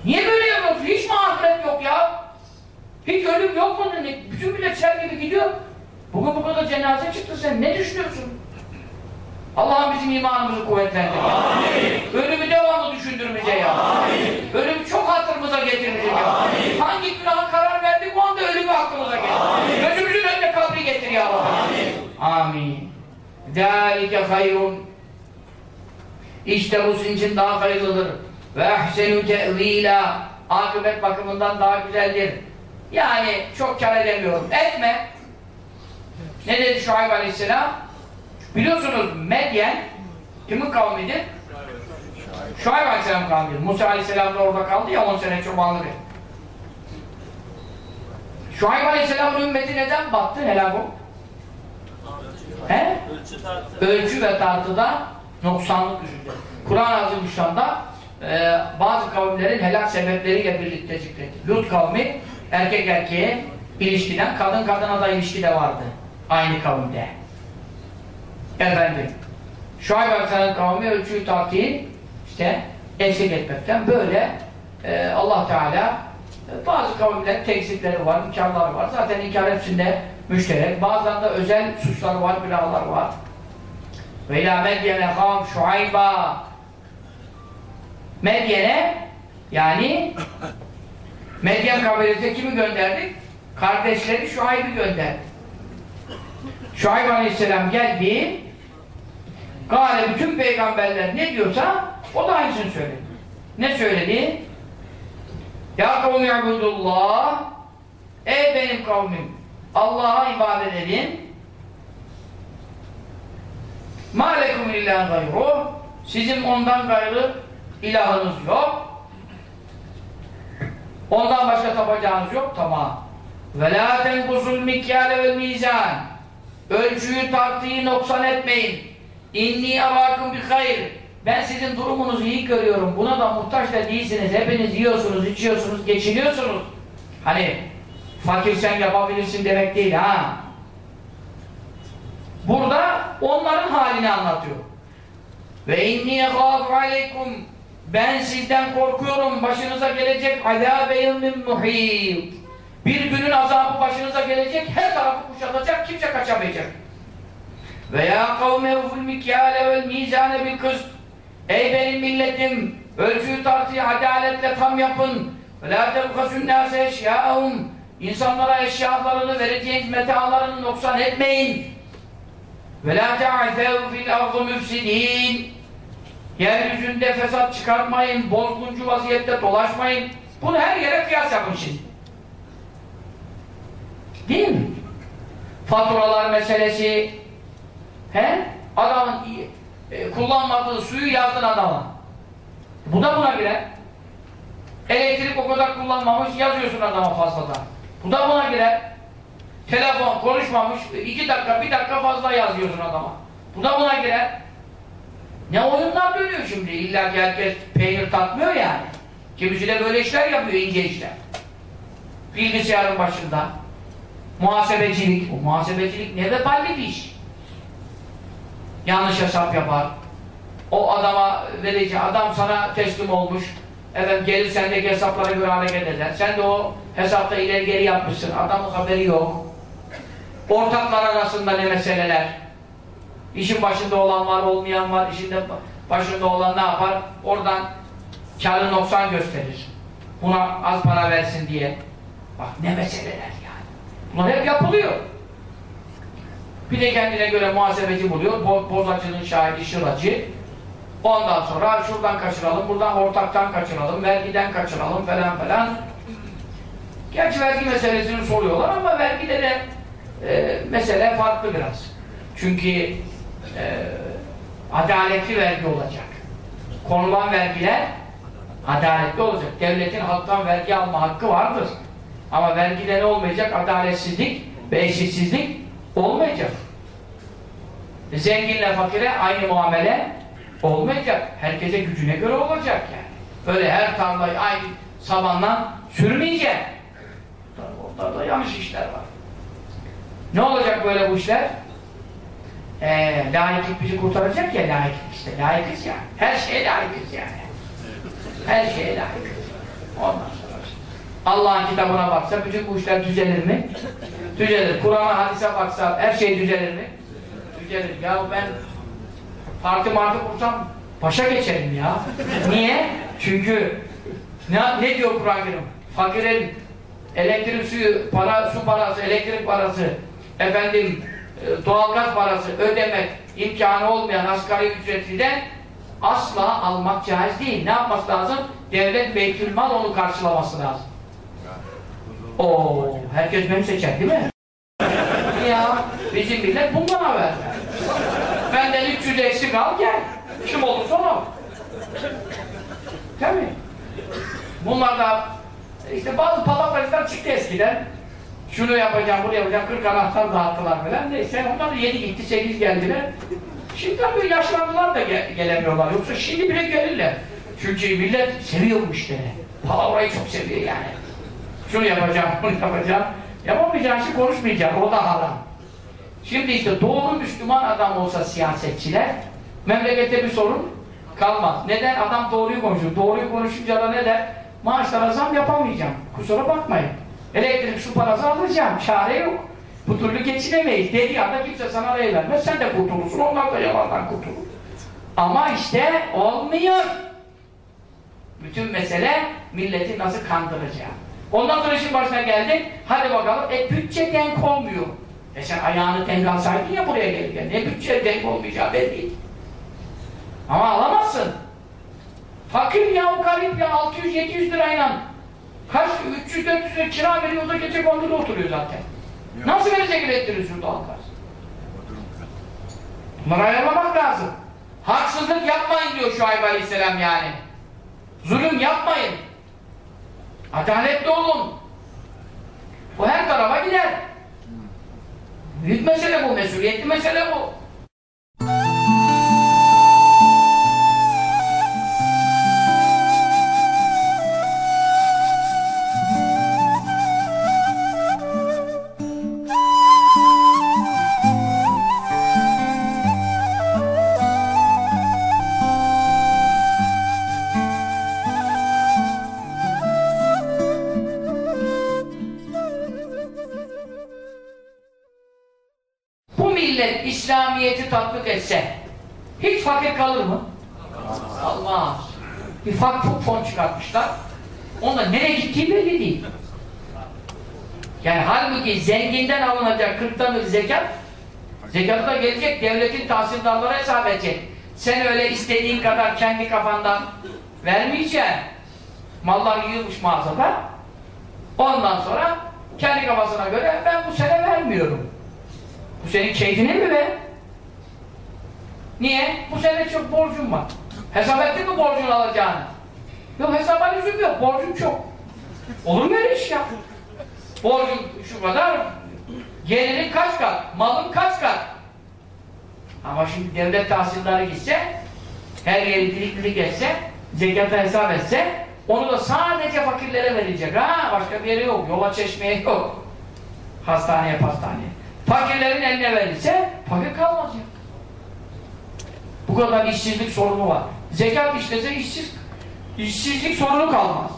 Speaker 1: Niye böyle yapıyorsun? Hiç mi ahiret yok ya? Hiç ölüm yok mu? Ne- Bütün millet sel gibi gidiyor. Bugün bu kadar cenaze çıktı sen. Ne düşünüyorsun? Allah'ım bizim imanımızı kuvvetlendir. Ölümü devamlı düşündür bize ya. Ölümü çok hatırımıza getir bize ya. Hangi günaha karar verdik o anda ölümü aklımıza getir. Gözümüzün önüne kabri getir ya Rabbi. Amin. Zâlike hayrun. İşte bu sizin için daha hayırlıdır. Ve ehsenü te'vîlâ. Akıbet bakımından daha güzeldir. Yani çok kar edemiyorum. Etme. Ne dedi Şuayb Aleyhisselam? Biliyorsunuz Medyen kimin kavmidir? Şuayb Aleyhisselam kavmidir. Musa Aleyhisselam da orada kaldı ya 10 sene çobanlık etti. Şuayb Aleyhisselam'ın ümmeti neden battı helak oldu? He? Ölçü ve tartıda noksanlık yüzünden. Kur'an-ı Azimüşşan'da e, bazı kavimlerin helak sebepleriyle birlikte zikretti. Lut kavmi erkek erkeğe ilişkiden, kadın kadına da ilişki de vardı. Aynı kavimde. Efendim. Şuayb Aleyhisselam kavmi ölçüyü tartıyı işte eksik etmekten böyle e, Allah Teala bazı kavimlerin tekzipleri var, inkarları var. Zaten inkar hepsinde müşterek. Bazen de özel suçları var, günahlar var. Ve ilâ medyene ham şuayba Medyene yani Medyen kabilesine kimi gönderdik? Kardeşleri Şuayb'i gönderdik. Şuayb Aleyhisselam geldi Gale bütün peygamberler ne diyorsa o da aynısını söyledi. Ne söyledi? Ya kavmi ya'budullah Ey benim kavmim Allah'a ibadet edin Ma lekum illan gayruh Sizin ondan gayrı ilahınız yok. Ondan başka tapacağınız yok. Tamam. Ve la tenkusul mikyale ve mizan Ölçüyü tartıyı noksan etmeyin. İnni avakım bir hayır. Ben sizin durumunuzu iyi görüyorum. Buna da muhtaç da değilsiniz. Hepiniz yiyorsunuz, içiyorsunuz, geçiniyorsunuz. Hani fakir sen yapabilirsin demek değil ha. Burada onların halini anlatıyor. Ve inni yekâfu aleykum ben sizden korkuyorum başınıza gelecek azâbe yevmin muhît bir günün azabı başınıza gelecek her tarafı kuşatacak kimse kaçamayacak ve ya kavme uful mikyâle vel mizâne bil kıst ey benim milletim ölçüyü tartıyı adaletle tam yapın lâ tebkasün nâse eşyâhum insanlara eşyalarını vereceğiniz metaalarını noksan etmeyin lâ te'afev fil ardı müfsidîn Yeryüzünde fesat çıkartmayın, bozguncu vaziyette dolaşmayın. Bunu her yere kıyas yapın şimdi. Değil mi? Faturalar meselesi, he? Adamın e, kullanmadığı suyu yazdın adama. Bu da buna girer. Elektrik o kadar kullanmamış, yazıyorsun adama fazladan. Bu da buna girer. Telefon konuşmamış, iki dakika, bir dakika fazla yazıyorsun adama. Bu da buna girer. Ne oyunlar dönüyor şimdi? İlla ki herkes peynir tatmıyor yani. Kimisi de böyle işler yapıyor, ince işler. Bilgisayarın başında. Muhasebecilik. Bu muhasebecilik ne veballi bir iş. Yanlış hesap yapar. O adama verici, adam sana teslim olmuş. Efendim gelir sendeki hesaplara göre hareket eder. Sen de o hesapta ileri geri yapmışsın. Adamın haberi yok. Ortaklar arasında ne meseleler. İşin başında olan var, olmayan var. İşin de başında olan ne yapar? Oradan karı noksan gösterir. Buna az para versin diye. Bak ne meseleler yani. Bunlar hep yapılıyor. Bir de kendine göre muhasebeci buluyor. Bo bozacının şahidi şıracı. Ondan sonra şuradan kaçıralım, buradan ortaktan kaçıralım, vergiden kaçıralım falan falan. Gerçi vergi meselesini soruyorlar ama vergide de e, mesele farklı biraz. Çünkü e, adaletli vergi olacak. Konulan vergiler adaletli olacak. Devletin halktan vergi alma hakkı vardır. Ama vergide ne olmayacak? Adaletsizlik ve eşitsizlik olmayacak. Zenginle fakire aynı muamele olmayacak. Herkese gücüne göre olacak yani. Öyle her tarlayı aynı sabanla sürmeyecek. Orada da yanlış işler var. Ne olacak böyle bu işler? Ee, layıklık bizi kurtaracak ya layıklık işte. Layıkız ya. Her şeye layıkız yani. Her şeye layıkız. Ondan sonra. Allah'ın kitabına baksa bütün bu işler düzelir mi? Düzelir. Kur'an'a, hadise baksa her şey düzelir mi? Düzelir. Ya ben parti martı kursam başa geçerim ya. Niye? Çünkü ne, ne diyor Kur'an-ı Kerim? Fakirin elektrik suyu, para, su parası, elektrik parası, efendim e, doğalgaz parası ödemek imkanı olmayan asgari ücretliden asla almak caiz değil. Ne yapması lazım? Devlet beytülmal onu karşılaması lazım. Oo, herkes beni seçer değil mi? ya bizim millet bundan haber. Benden 300 eksik al gel. Kim olursa o. Tabii. Bunlar da işte bazı palavracılar çıktı eskiden. Şunu yapacağım, bunu yapacağım, 40 anahtar dağıttılar falan. Neyse onlar da 7 gitti, 8 geldiler. Şimdi tabii yaşlandılar da gel gelemiyorlar. Yoksa şimdi bile gelirler. Çünkü millet seviyor bu işleri. Palavrayı çok seviyor yani. Şunu yapacağım, bunu yapacağım. Yapamayacağın şey konuşmayacağım, o da haram. Şimdi işte doğru Müslüman adam olsa siyasetçiler, memlekette bir sorun kalmaz. Neden? Adam doğruyu konuşuyor. Doğruyu konuşunca da ne der? Maaşlara zam yapamayacağım. Kusura bakmayın. Elektrik su parası alacağım. Çare yok. Bu türlü geçinemeyiz. Dediği anda kimse sana rey vermez. Sen de kurtulursun. Onlar da yalandan kurtulur. Ama işte olmuyor. Bütün mesele milleti nasıl kandıracağı. Ondan sonra işin başına geldin. Hadi bakalım. E bütçe denk olmuyor. E sen ayağını denk alsaydın ya buraya gelirken. Ne bütçe denk olmayacağı belli. Ama alamazsın. Fakir ya o garip ya 600-700 lirayla kaç 300-400 lira kira veriyor da gece konduda oturuyor zaten.
Speaker 2: Ya.
Speaker 1: Nasıl verecek elektrik doğalgaz? Bunları ayarlamak lazım. Haksızlık yapmayın diyor Şuayb Aleyhisselam yani. Zulüm yapmayın. Adaletli olun. Bu her tarafa gider. Büyük mesele bu, mesuliyetli mesele bu. Tatbik etse hiç fakir kalır mı? Kalmaz. Bir fakir fon çıkartmışlar. Onda nereye gittiği belli değil. Yani halbuki zenginden alınacak kırktan zekat zekatı da gelecek devletin tahsildarlara hesap edecek. Sen öyle istediğin kadar kendi kafandan vermeyeceksin. Mallar yığılmış mağazada. Ondan sonra kendi kafasına göre ben bu sene vermiyorum. Bu senin keyfine mi be? Niye? Bu sene çok borcum var. Hesap ettin mi borcunu alacağını? Yok hesaba lüzum yok, borcum çok. Olur mu öyle iş ya? Borcum şu kadar, gelirin kaç kat, malın kaç kat? Ama şimdi devlet tahsilleri gitse, her yeri dilik dilik etse, zekata hesap etse, onu da sadece fakirlere verecek. Ha, başka bir yeri yok, yola çeşmeye yok. Hastaneye, pastaneye. Fakirlerin eline verirse fakir kalmaz ya. Bu kadar işsizlik sorunu var. Zekat işlese işsiz, işsizlik sorunu kalmaz.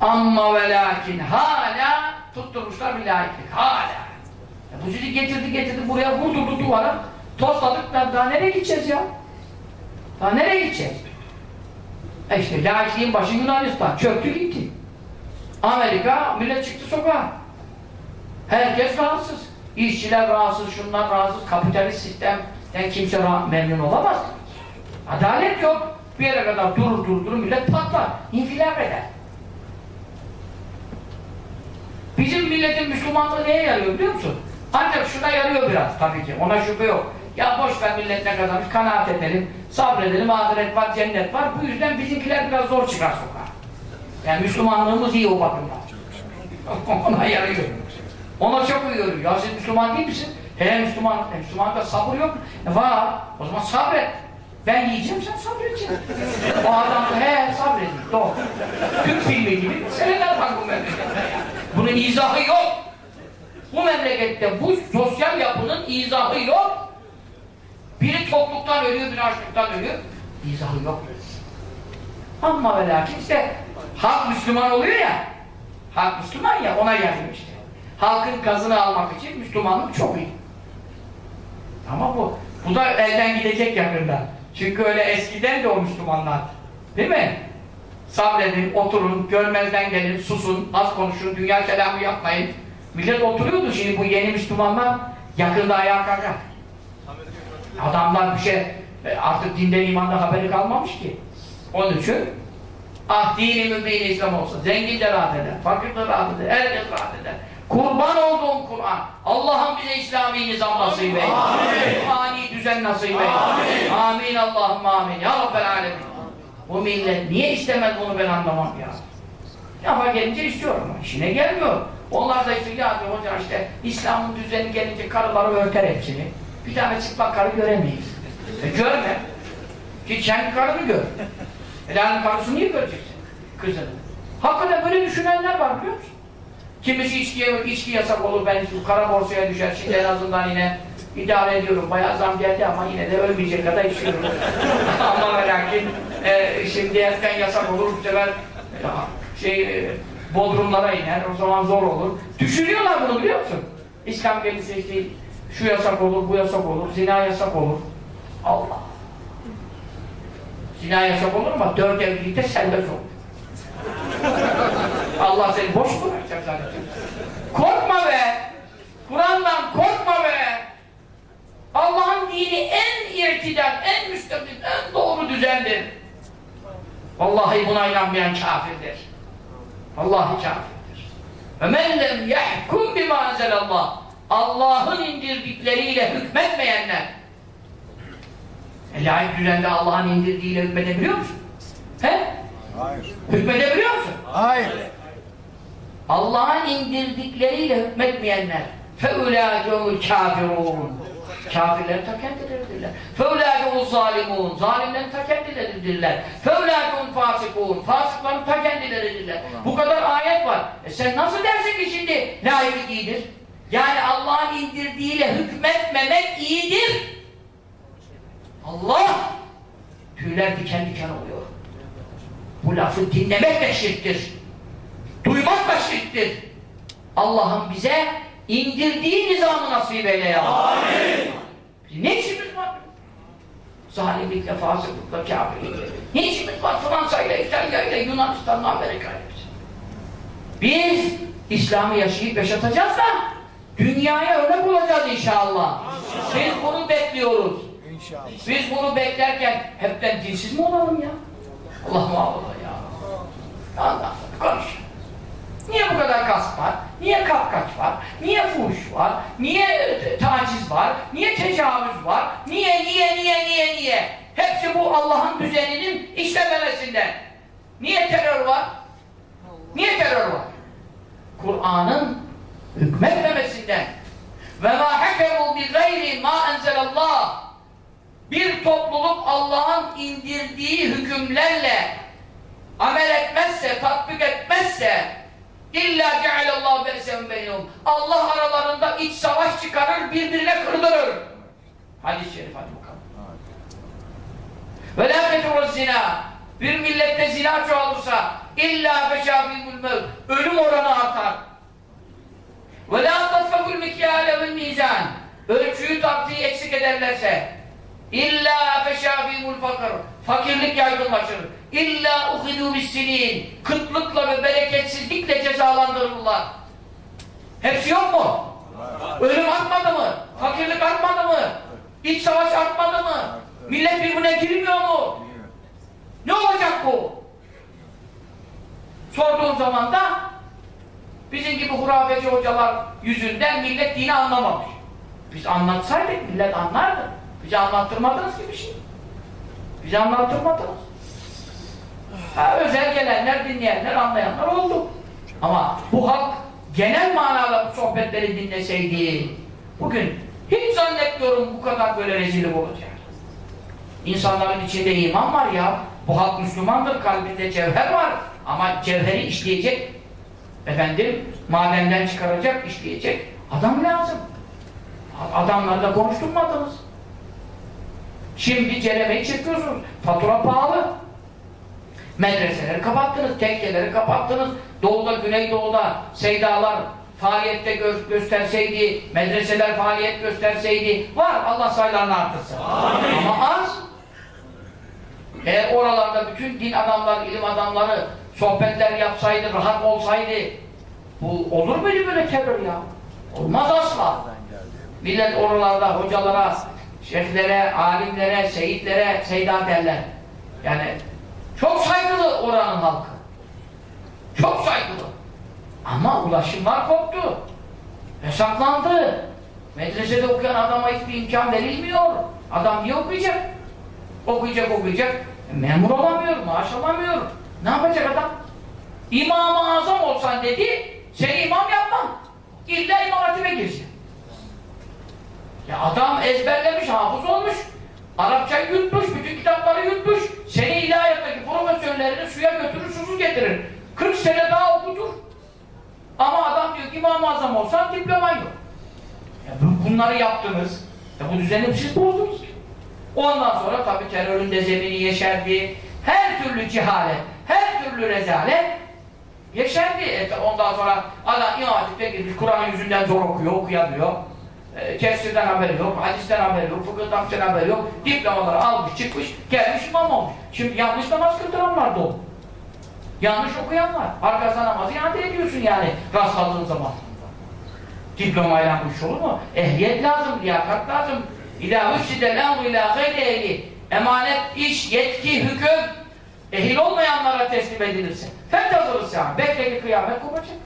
Speaker 1: Amma ve lakin hala tutturmuşlar bir laiklik. Hala. Ya bu sizi getirdi getirdi buraya vurdurdu duvara. Tosladık da daha nereye gideceğiz ya? Daha nereye gideceğiz? E işte laikliğin başı Yunanistan. Çöktü gitti. Amerika millet çıktı sokağa. Herkes rahatsız. İşçiler rahatsız, şunlar rahatsız. Kapitalist sistemden kimse memnun olamaz. Adalet yok. Bir yere kadar durur durur durur millet patlar. İnfilak eder. Bizim milletin Müslümanlığı neye yarıyor biliyor musun? Ancak şuna yarıyor biraz tabii ki. Ona şüphe yok. Ya boş ver millet ne kazanmış, kanaat edelim, sabredelim, ahiret var, cennet var. Bu yüzden bizimkiler biraz zor çıkar sokağa. Yani Müslümanlığımız iyi o bakımdan. *laughs* Ona yarıyor. Ona çok uyuyor. Ya siz Müslüman değil misin? He Müslüman. E, Müslümanda sabır yok. E, var. O zaman sabret. Ben yiyeceğim sen sabredeceksin. o adam da he sabredin. Doğru. Türk filmi gibi seneler var bu memlekette. Bunun izahı yok. Bu memlekette bu sosyal yapının izahı yok. Biri tokluktan ölüyor, biri açlıktan ölüyor. İzahı yok. Ama ve lakin işte Halk Müslüman oluyor ya. Halk Müslüman ya ona geldim işte. Halkın kazını almak için Müslümanlık çok iyi. Ama bu bu da elden gidecek yakında. Çünkü öyle eskiden de o Müslümanlar. Değil mi? Sabredin, oturun, görmezden gelin, susun, az konuşun, dünya kelamı yapmayın. Millet oturuyordu şimdi bu yeni Müslümanlar yakında ayağa kalkar. Adamlar bir şey e, artık dinden imanda haberi kalmamış ki. Onun için ah dini mübin İslam olsa zengin de rahat eder, fakir rahat eder, herkes rahat eder. Kurban olduğum Kur'an. Allah'ım bize İslami nizam nasip eyle. Kur'ani düzen nasip eyle. Amin. Amin Allah'ım amin. Ya Rabbel alemin. Bu millet niye istemez bunu ben anlamam ya. Lafa gelince istiyorum işine gelmiyor. Onlar da işte ya diyor hocam işte İslam'ın düzeni gelince karıları örter hepsini. Bir tane çıplak karı göremeyiz. E görme. Ki kendi karını gör. Helalin karısı niye göreceksin? Kızını. Hakikaten böyle düşünenler var biliyor musun? Kimisi içkiye, içki yasak olur, ben kara borsaya düşer, şimdi en azından yine idare ediyorum. Bayağı zam geldi ama yine de ölmeyecek kadar içiyorum. *laughs* ama ve lakin e, şimdi erken yasak olur, bu sefer ya, şey, e, bodrumlara iner, o zaman zor olur. Düşünüyorlar bunu biliyor musun? İslam gelirse işte şu yasak olur, bu yasak olur, zina yasak olur. Allah! Zina yasak olur ama dört evlilikte serbest olur. Allah seni boş bırakacak zannediyorsun. Korkma be! Kur'an'dan korkma be! Allah'ın dini en irtidal, en müstakim, en doğru düzendir. Vallahi buna inanmayan kafirdir. Vallahi kafirdir. Ve men lem yahkum bima enzelallah Allah'ın indirdikleriyle hükmetmeyenler e, layık düzende Allah'ın indirdiğiyle hükmedebiliyor musun? He?
Speaker 2: Hayır.
Speaker 1: Hükmedebiliyor musun?
Speaker 2: Hayır.
Speaker 1: Allah'ın indirdikleriyle hükmetmeyenler فَاُولَٰئِكَهُمُ الْكَافِرُونَ Kafirlerin ta kendileridirler. فَاُولَٰئِكَهُمُ الظَّالِمُونَ Zalimlerin ta kendileridirler. فَاُولَٰئِكَهُمُ الْفَاسِقُونَ Fasıkların ta kendileridirler. Bu kadar ayet var. E sen nasıl dersin ki şimdi layık iyidir? Yani Allah'ın indirdiğiyle hükmetmemek iyidir. Allah tüyler diken diken oluyor. Bu lafı dinlemek de şirktir. Duymak da şirktir. Allah'ım bize indirdiği nizamı nasip eyle ya. Amin. Ne işimiz var? Zalimlikle, fasıklıkla, kafirlikle. Ne işimiz var Fransa'yla, İtalya'yla, Yunanistan'la, Amerika'yla. Biz İslam'ı yaşayıp yaşatacağız da dünyaya örnek olacağız inşallah. Biz bunu bekliyoruz.
Speaker 2: İnşallah.
Speaker 1: Biz bunu beklerken hepten dinsiz mi olalım ya? Allah muhafaza ya. Allah konuş. Niye bu kadar gasp var? Niye kapkaç var? Niye fuhuş var? Niye e, taciz var? Niye tecavüz var? Niye, niye, niye, niye, niye? Hepsi bu Allah'ın düzeninin işlememesinden. Niye terör var? Niye terör var? Kur'an'ın hükmetmemesinden. Ve ma hakemu bi gayri ma enzelallah bir topluluk Allah'ın indirdiği hükümlerle amel etmezse, tatbik etmezse illa cealallahu be'sen beynum Allah aralarında iç savaş çıkarır, birbirine kırdırır. Hadis-i şerif hadi bakalım. Ve la tekuruz zina bir millette zina çoğalırsa illa feşâbîmül mevt ölüm oranı artar. Ve la tasfakul mikyâle vel mizan ölçüyü taktiği eksik ederlerse İlla feşâbîmul fakir. Fakirlik yaygınlaşır. İlla uhidû bissinin. Kıtlıkla ve bereketsizlikle cezalandırırlar. Hepsi yok mu? Ölüm artmadı mı? Fakirlik artmadı mı? İç savaş artmadı mı? Millet birbirine girmiyor mu? Ne olacak bu? Sorduğun zaman da bizim gibi hurafeci hocalar yüzünden millet dini anlamamış. Biz anlatsaydık millet anlardı. Bize anlattırmadınız ki bir şey. Bize anlattırmadınız. Ha, özel gelenler, dinleyenler, anlayanlar oldu. Ama bu halk genel manada sohbetleri dinleseydi bugün hiç zannetmiyorum bu kadar böyle rezillik olacak. İnsanların içinde iman var ya bu halk Müslümandır, kalbinde cevher var ama cevheri işleyecek efendim madenden çıkaracak, işleyecek adam lazım. Adamlarla konuşturmadınız. Şimdi celemeyi çekiyorsunuz. Fatura pahalı. Medreseleri kapattınız, tekkeleri kapattınız. Doğuda, Güneydoğu'da seydalar faaliyette gö gösterseydi, medreseler faaliyet gösterseydi, var Allah sayılarını artırsın. Amin. Ama az. Eğer oralarda bütün din adamları, ilim adamları sohbetler yapsaydı, rahat olsaydı, bu olur muydu böyle terör ya? Olmaz asla. Millet oralarda hocalara, şeyhlere, alimlere, seyitlere, seyda derler. Yani çok saygılı oranın halkı. Çok saygılı. Ama ulaşımlar koptu. Yasaklandı. Medresede okuyan adama hiçbir imkan verilmiyor. Adam niye okuyacak? Okuyacak okuyacak. E, memur olamıyor, maaş alamıyor. Ne yapacak adam? İmam-ı Azam olsan dedi, seni imam yapmam. İlla imam hatibe girsin. Ya adam ezberlemiş, hafız olmuş. Arapçayı yutmuş, bütün kitapları yutmuş. Seni ilahiyattaki profesörlerini suya götürür, susuz getirir. 40 sene daha okutur. Ama adam diyor ki İmam-ı Azam olsan diploman yok. Ya bunları yaptınız. Ya bu düzeni siz bozdunuz. Ondan sonra tabii terörün de zemini yeşerdi. Her türlü cehalet, her türlü rezalet yeşerdi. E, ondan sonra adam İmam Hatip'e girmiş, Kur'an yüzünden zor okuyor, okuyamıyor. E, tefsirden haberi yok, hadisten haberi yok, fıkıhtan haberi yok. Diplomaları almış, çıkmış, gelmiş imam olmuş. Şimdi yanlış namaz kıldıranlar da o. Yanlış okuyan var. Arkasına namazı iade ediyorsun yani rastladığın zaman. Diplomayla bu iş olur mu? Ehliyet lazım, liyakat lazım. İlâ hüsside lâhu ilâ gayri ehli. Emanet, iş, yetki, hüküm ehil olmayanlara teslim edilirse. Fentazılı sâh. Bekle ki kıyamet kopacak.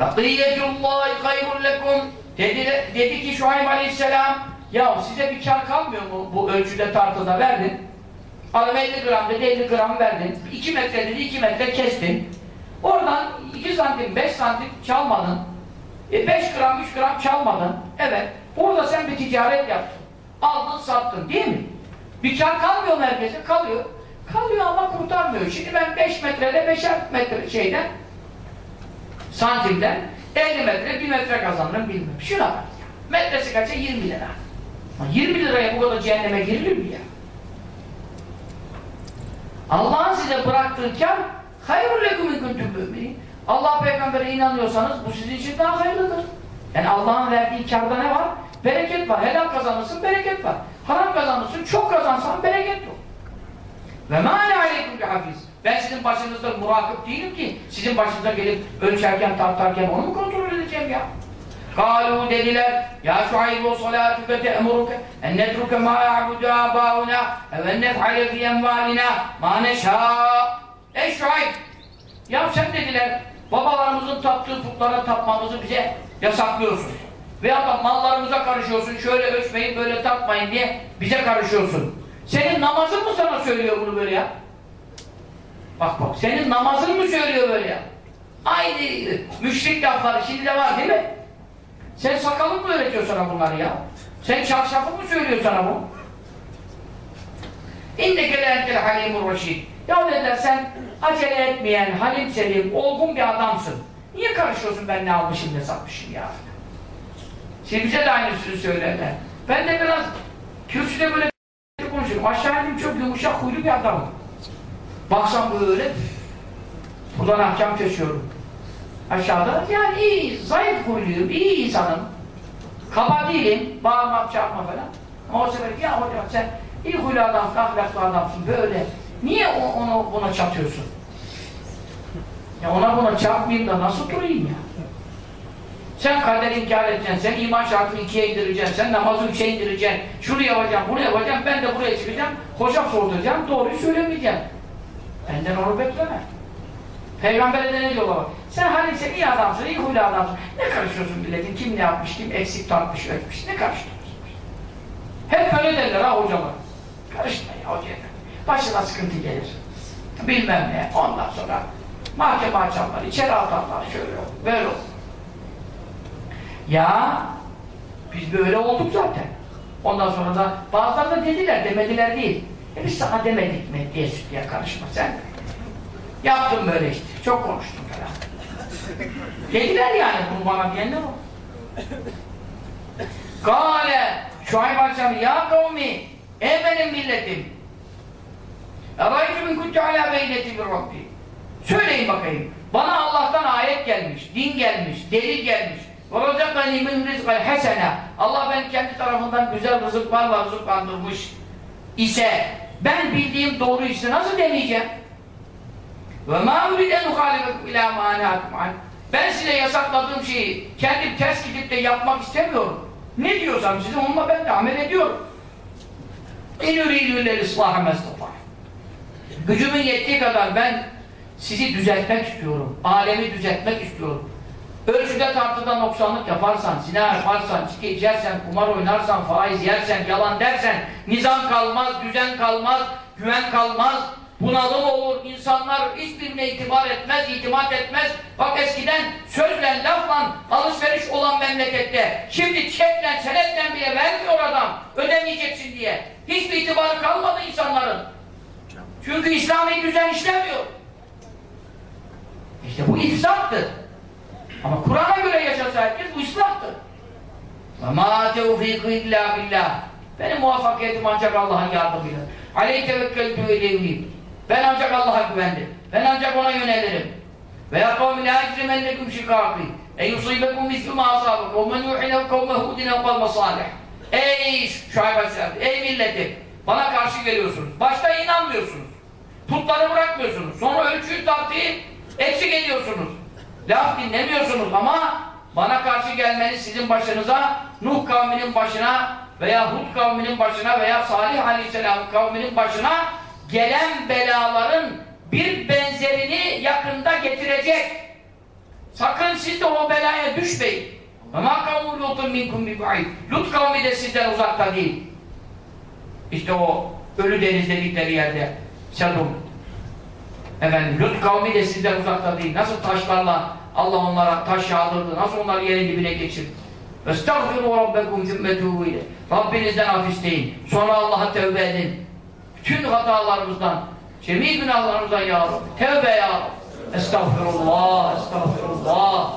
Speaker 1: Lakiyyetullâhi hayrun lekum. Dedi, dedi ki Şuayb aleyhisselam ya size bir kar kalmıyor mu bu ölçüde tartıda verdin. Adam 50 gram dedi 50 gram verdin. 2 metre dedi 2 metre kestin. Oradan 2 santim 5 santim çalmadın. E 5 gram 3 gram çalmadın. Evet orada sen bir ticaret yaptın. Aldın sattın değil mi? Bir kar kalmıyor mu herkese kalıyor. Kalıyor ama kurtarmıyor. Şimdi ben 5 metrede 5'er metre şeyden santimden 50 metre 1 metre kazanırım bilmem. Şuna bak ya. Metresi kaça? 20 lira. 20 liraya bu kadar cehenneme girilir mi ya? Allah'ın size bıraktığı kar hayrul lekum kuntum müminin. Allah peygambere inanıyorsanız bu sizin için daha hayırlıdır. Yani Allah'ın verdiği karda ne var? Bereket var. Helal kazanırsın bereket var. Haram kazanırsın çok kazansan bereket yok. Ve mâ ne aleyküm bi hafiz. Ben sizin başınızda murakip değilim ki sizin başınıza gelip ölçerken tartarken onu mu kontrol edeceğim ya? Kalu dediler Ya Şuayb o salatuke te'muruke en netruke ma ya'budu âbâuna ev nef'ale fi envâlina ma neşâ Ey Şuayb Ya sen dediler babalarımızın taptığı putlara tapmamızı bize yasaklıyorsun. Veya da mallarımıza karışıyorsun, şöyle ölçmeyin, böyle tapmayın diye bize karışıyorsun. Senin namazın mı sana söylüyor bunu böyle ya? Bak bak, senin namazın mı söylüyor böyle ya? Aynı müşrik lafları şimdi de var değil mi? Sen sakalın mı öğretiyor sana bunları ya? Sen çarşafın mı söylüyor sana bu? İnneke le entel halimur reşid. Ya dediler sen acele etmeyen, halim selim, olgun bir adamsın. Niye karışıyorsun ben ne almışım ne satmışım ya? Şimdi bize de aynısını söylerler. Ben de biraz kürsüde böyle konuşuyorum. Aşağı indim çok yumuşak huylu bir adamım. Baksam böyle buradan ahkam kesiyorum. Aşağıda yani iyi, zayıf huyluyum, iyi insanım. Kaba değilim, bağırmak, çarpma falan. Ama o sefer ya hocam sen iyi huylu adamsın, ahlaklı adamsın böyle. Niye onu buna çatıyorsun? Ya ona buna çarpmayayım da nasıl durayım ya? Sen kader inkar edeceksin, sen iman şartını ikiye indireceksin, sen namazı üçe indireceksin, şunu yapacağım, bunu yapacağım, ben de buraya çıkacağım, hoca sorduracağım, doğruyu söylemeyeceğim. Benden onu bekleme. Peygamber'e de ne diyorlar? Sen hani sen iyi adamsın, iyi huylu adamsın. Ne karışıyorsun milletin? Kim ne yapmış, kim eksik tartmış, ötmüş. Ne karıştırıyorsun? Hep böyle derler ha hocalar. Karışma ya hocaya. Başına sıkıntı gelir. Bilmem ne. Ondan sonra mahkeme açarlar, içeri atarlar. Şöyle olur, böyle olur. Ya biz böyle olduk zaten. Ondan sonra da bazıları da dediler, demediler değil. E biz sana demedik mi diye sütüye karışma sen. Yaptım böyle işte. Çok konuştum falan. Dediler yani bunu bana diyenler o. Kale Şuayb Aleyhisselam ya kavmi ey benim milletim اَرَيْتُ مِنْ كُنْتُ عَلَى بَيْنَةِ مِنْ رَبِّي Söyleyin bakayım. Bana Allah'tan ayet gelmiş, din gelmiş, delil gelmiş. وَرَزَقَنِي مِنْ رِزْقَ الْحَسَنَةِ Allah beni kendi tarafından güzel rızıklarla rızıklandırmış ise ben bildiğim doğru işi nasıl demeyeceğim? Ve ma uriden uhalibekum ila manakum. Ben size yasakladığım şeyi kendim ters gidip de yapmak istemiyorum. Ne diyorsam sizin onunla ben de amel ediyorum. İn üridüllel ıslahı mestata. Gücümün yettiği kadar ben sizi düzeltmek istiyorum. Alemi düzeltmek istiyorum. Ölçüde tartıda noksanlık yaparsan, zina yaparsan, içki içersen, kumar oynarsan, faiz yersen, yalan dersen, nizam kalmaz, düzen kalmaz, güven kalmaz, bunalım olur, insanlar hiçbirine itibar etmez, itimat etmez. Bak eskiden sözle, lafla alışveriş olan memlekette, şimdi çekle, senetle bile vermiyor adam, ödemeyeceksin diye. Hiçbir itibarı kalmadı insanların. Çünkü İslami düzen işlemiyor. İşte bu ifsattır. Ama Kur'an'a göre yaşasa herkes bu islahtır. وَمَا تَوْفِيقُ اِلَّا بِاللّٰهِ Benim muvaffakiyetim ancak Allah'ın yardımıyla. عَلَيْهِ تَوَكَّلْتُ اِلَيْهِ Ben ancak Allah'a güvendim. Ben ancak ona yönelirim. وَيَا قَوْمِ لَا اَجْرِمَنَّكُمْ شِقَاقِي اَيُصِيبَكُمْ مِثْلُ مَا أَصَابَكُمْ وَمَنْ يُحِنَوْ قَوْمَ هُودٍ اَوْقَالْ مَصَالِحِ Ey Şuayb Aleyhisselam, ey milletim! Bana karşı geliyorsunuz. Başta inanmıyorsunuz. Putları bırakmıyorsunuz. Sonra ölçüyü tartıyı eksik ediyorsunuz. Laf dinlemiyorsunuz ama bana karşı gelmeniz sizin başınıza Nuh kavminin başına veya Hud kavminin başına veya Salih Aleyhisselam kavminin başına gelen belaların bir benzerini yakında getirecek. Sakın siz de o belaya düşmeyin. وَمَا قَوْمُ لُوتٌ مِنْكُمْ بِبَعِيدٍ Lut kavmi de sizden uzakta değil. İşte o ölü deniz dedikleri yerde Sedum. Efendim Lut kavmi de sizden uzakta değil. Nasıl taşlarla Allah onlara taş yağdırdı. Nasıl onları yerin dibine geçirdi. Estağfiru rabbekum zimmetuhu ile. Rabbinizden af isteyin. Sonra Allah'a tevbe edin. Bütün hatalarımızdan, cemi günahlarımızdan ya Rabbi. Tevbe ya Rabbi. Estağfirullah, estağfirullah.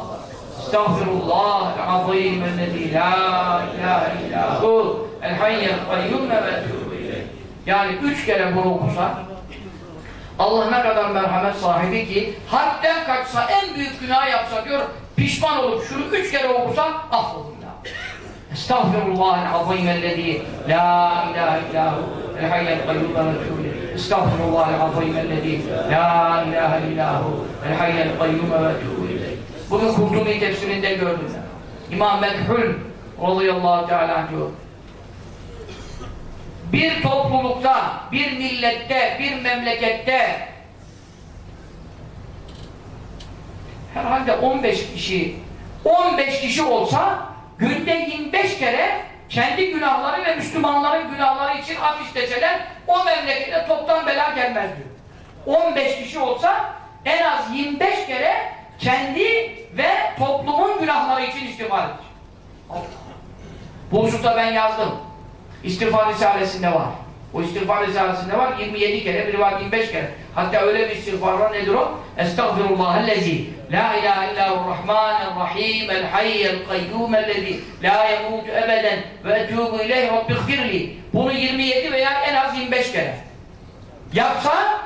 Speaker 1: Estağfirullah el-azim ellezî la ilahe illahu el hayyel kayyum ve. Yani üç kere bunu okusak Allah ne kadar merhamet sahibi ki hadden kaçsa en büyük günah yapsa diyor pişman olup şunu üç kere okusa affolun ya. Estağfirullahel-azim la ilahe illahu el hayyel kayyum ve etûbü Estağfirullahel-azim la ilahe illahu el hayyel kayyum ve Bugün Kurtubi tefsirinde gördüm. İmam Mekhul radıyallahu teala diyor bir toplulukta, bir millette, bir memlekette herhalde 15 kişi 15 kişi olsa günde 25 kere kendi günahları ve Müslümanların günahları için af isteseler o memlekete toptan bela gelmez diyor. 15 kişi olsa en az 25 kere kendi ve toplumun günahları için istiğfar edecek. Bu hususta ben yazdım. İstiğfar Risalesi'nde var. O istiğfar Risalesi'nde var 27 kere, bir var 25 kere. Hatta öyle bir istiğfar var nedir o? Estağfirullahellezi La ilahe illahurrahmanirrahim el hayyel kayyum ellezi la yemutu ebeden ve etubu ileyh rabbighfirli. Bunu 27 veya en az 25 kere. Yapsa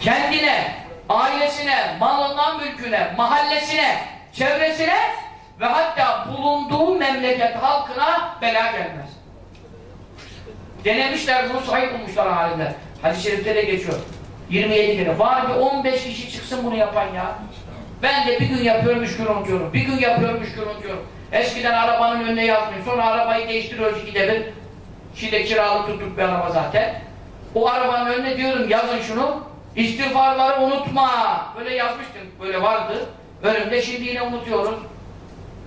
Speaker 1: kendine, ailesine, malından mülküne, mahallesine, çevresine ve hatta bulunduğu memleket halkına bela gelmez. Denemişler bunu sahip bulmuşlar halinde. Hadis-i şerifte de geçiyor. 27 kere. Var bir 15 kişi çıksın bunu yapan ya. Ben de bir gün yapıyorum, üç gün unutuyorum. Bir gün yapıyorum, üç gün unutuyorum. Eskiden arabanın önüne yazmıyor. Sonra arabayı değiştiriyoruz ikide bir. Şimdi kiralık tuttuk bir araba zaten. O arabanın önüne diyorum yazın şunu. İstiğfarları unutma. Böyle yazmıştım. Böyle vardı. Önümde şimdi yine unutuyoruz.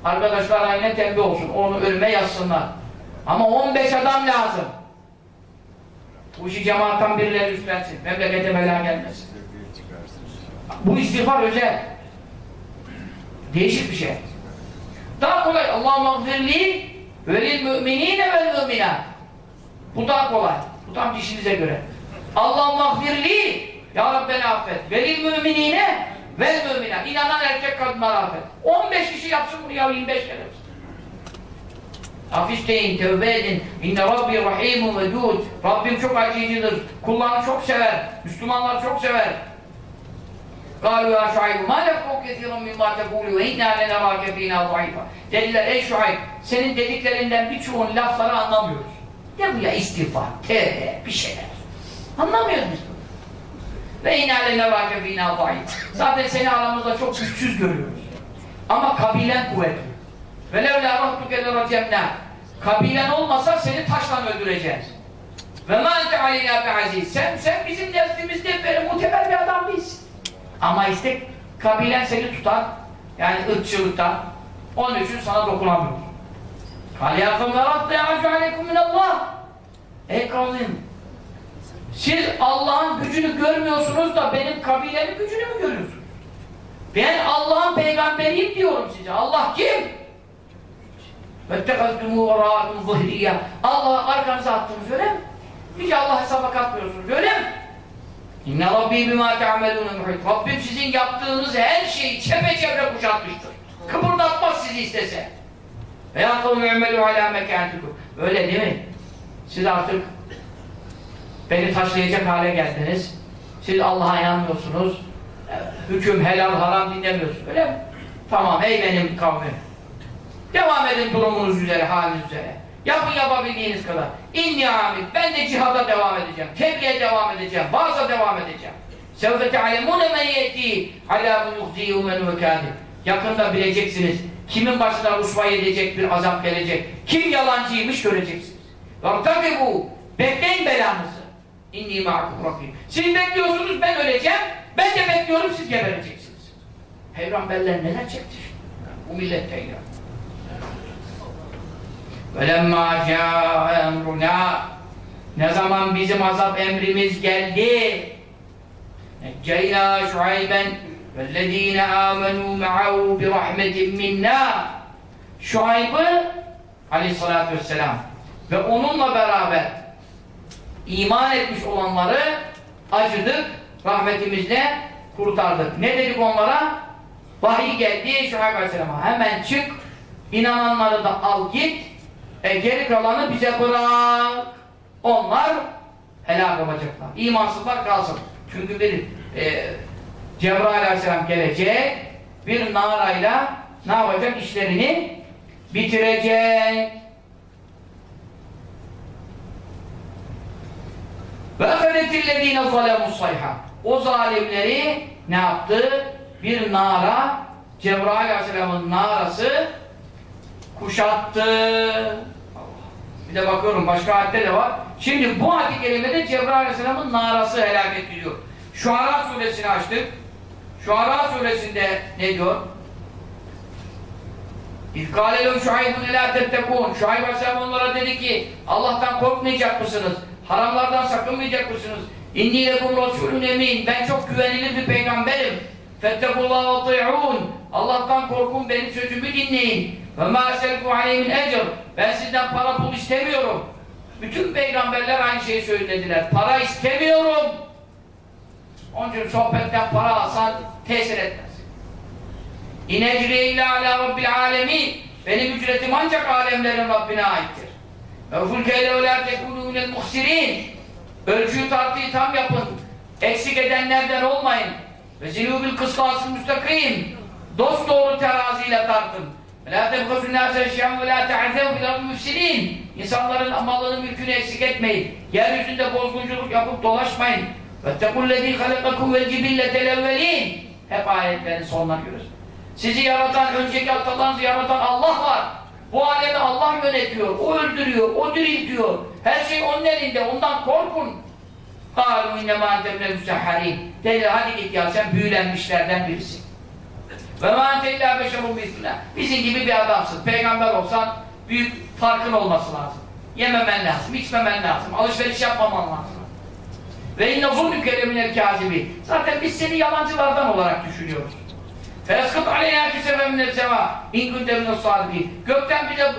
Speaker 1: Arkadaşlar aynen tembih olsun. Onu önüme yazsınlar. Ama 15 adam lazım. Bu işi cemaattan birileri üstlensin. Memlekete bela gelmesin. Bu istiğfar özel. Değişik bir şey. Daha kolay. Allah'ım gfirli velil müminine vel müminat. Bu daha kolay. Bu tam dişinize göre. Allah'ım gfirli Ya Rabbi affet. Velil müminine vel müminat. İnanan erkek kadınlar affet. 15 kişi yapsın bunu ya 25 kere. Af isteyin, tövbe edin. İnne Rabbi rahimun vedud. Rabbim çok acıyıcıdır. Kullarını çok sever. Müslümanlar çok sever. قالوا يا شعيب ما نفقه كثيرا مما تقول وإنا لنراك فينا ضعيفا Dediler ey Şuayb senin dediklerinden birçoğun lafları anlamıyoruz. Ne bu ya istiğfar, tevbe, bir şeyler. Anlamıyoruz biz bunu. Ve inâ lenerâke fînâ zayıf. Zaten seni aramızda çok güçsüz görüyoruz. Ama kabilen kuvvetli. Ve levlâ rahtuke leracemnâ. Kabilen olmasa seni taşla öldüreceğiz. Ve mâ ente aleyna aziz. Sen, sen bizim nezdimizde böyle muteber bir adam değilsin. Ama işte kabilen seni tutar. Yani ırkçılıkta. Onun için sana dokunamıyor. Kâle yâ kavmâ rabbâ yâcu aleykum minallah. Ey kavmim siz Allah'ın gücünü görmüyorsunuz da benim kabilenin gücünü mü görüyorsunuz? Ben Allah'ın peygamberiyim diyorum size. Allah kim? وَاتَّخَذْتُمُوا وَرَاءَكُمْ ظُهْرِيَّ Allah arkanıza attınız öyle mi? Hiç Allah hesaba katmıyorsunuz öyle mi? İnne Rabbi bima ta'melûne muhit. Rabbim sizin yaptığınız her şeyi çepeçevre kuşatmıştır. Kıpırdatmaz sizi istese. Veya kavmi emelû alâ mekântikum. Öyle değil mi? Siz artık beni taşlayacak hale geldiniz. Siz Allah'a inanmıyorsunuz. Hüküm helal haram dinlemiyorsunuz. Öyle mi? Tamam ey benim kavmim. Devam edin durumunuz üzere, haliniz üzere. Yapın yapabildiğiniz kadar. İnni amil. Ben de cihada devam edeceğim. Tebliğe devam edeceğim. Vaaza devam edeceğim. Sevfe te'alemûne men yeti bu yuhzîhû men. Yakında bileceksiniz. Kimin başına rusvay edecek bir azap gelecek. Kim yalancıymış göreceksiniz. bu. Bekleyin belanızı. İnni ma'akum rabbim. Siz bekliyorsunuz ben öleceğim. Ben de bekliyorum siz gebereceksiniz. Peygamberler neler çekti? Bu milletten ya. وَلَمَّا جَاءَ اَمْرُنَا Ne zaman bizim azap emrimiz geldi نَجَّيْنَا شُعَيْبًا وَالَّذ۪ينَ آمَنُوا مَعَهُ بِرَحْمَةٍ مِنَّا Şuayb'ı aleyhissalatü vesselam ve onunla beraber iman etmiş olanları acıdık, rahmetimizle kurtardık. Ne dedik onlara? Vahiy geldi Şuayb aleyhisselama. Hemen çık, inananları da al git, e geri kalanı bize bırak. Onlar helak olacaklar. İmansızlar kalsın. Çünkü bir e, Cebrail aleyhisselam gelecek, bir narayla ne yapacak? işlerini bitirecek. Ve öğretillediğine zalemus sayha. O zalimleri ne yaptı? Bir nara, Cebrail Aleyhisselam'ın narası kuşattı. Bir de bakıyorum başka hadde de var. Şimdi bu haddi kelimede Cebrail Aleyhisselam'ın narası helak ediliyor. Şuara suresini açtık. Şuara suresinde ne diyor? İzkâlelûm şuaybun ilâ tettekûn. Şuayb Aleyhisselam onlara dedi ki Allah'tan korkmayacak mısınız? Haramlardan sakınmayacak mısınız? İnni lekum emin. Ben çok güvenilir bir peygamberim. Fettekullâhu ati'ûn. Allah'tan korkun benim sözümü dinleyin. Ve mâ eselku aleyhin ecr. Ben sizden para pul istemiyorum. Bütün peygamberler aynı şeyi söylediler. Para istemiyorum. Onun için sohbetten para alsan tesir etmez. İnecriye illa ala rabbil alemin. Benim ücretim ancak alemlerin Rabbine aittir. Ölçüyü tartıyı tam yapın. Eksik edenlerden olmayın. Ve zilû bil kıslâsıl müstakim. Dost doğru teraziyle tartın. لَا تَبْغَفُ النَّاسَ اَشْيَامُ وَلَا تَعْزَوْ فِي الْاَرْضِ مُفْسِد۪ينَ İnsanların malını mülkünü eksik etmeyin. Yeryüzünde bozgunculuk yapıp dolaşmayın. وَاتَّقُوا الَّذ۪ي خَلَقَكُمْ وَالْجِبِلَّةَ الْاَوَّل۪ينَ Hep ayetlerin sonuna görüyoruz. Sizi yaratan, önceki atalarınızı yaratan Allah var. Bu alemi Allah yönetiyor, o öldürüyor, o diriltiyor. Her şey onun elinde, ondan korkun. قَالُوا اِنَّمَا اَنْتَ مِنَ الْمُسَحَّرِينَ Dedi hadi git ya sen büyülenmişlerden birisin. Ve ma ente illa beşerun mislina. Bizim gibi bir adamsın. Peygamber olsan büyük farkın olması lazım. Yememen lazım, içmemen lazım, alışveriş yapmaman lazım. Ve inne zulmüke minel kâzibi. Zaten biz seni yalancılardan olarak düşünüyoruz. Feskıt aleyhâ cüsefem nevsevâ in gündemine sâdibîn. Gökten bize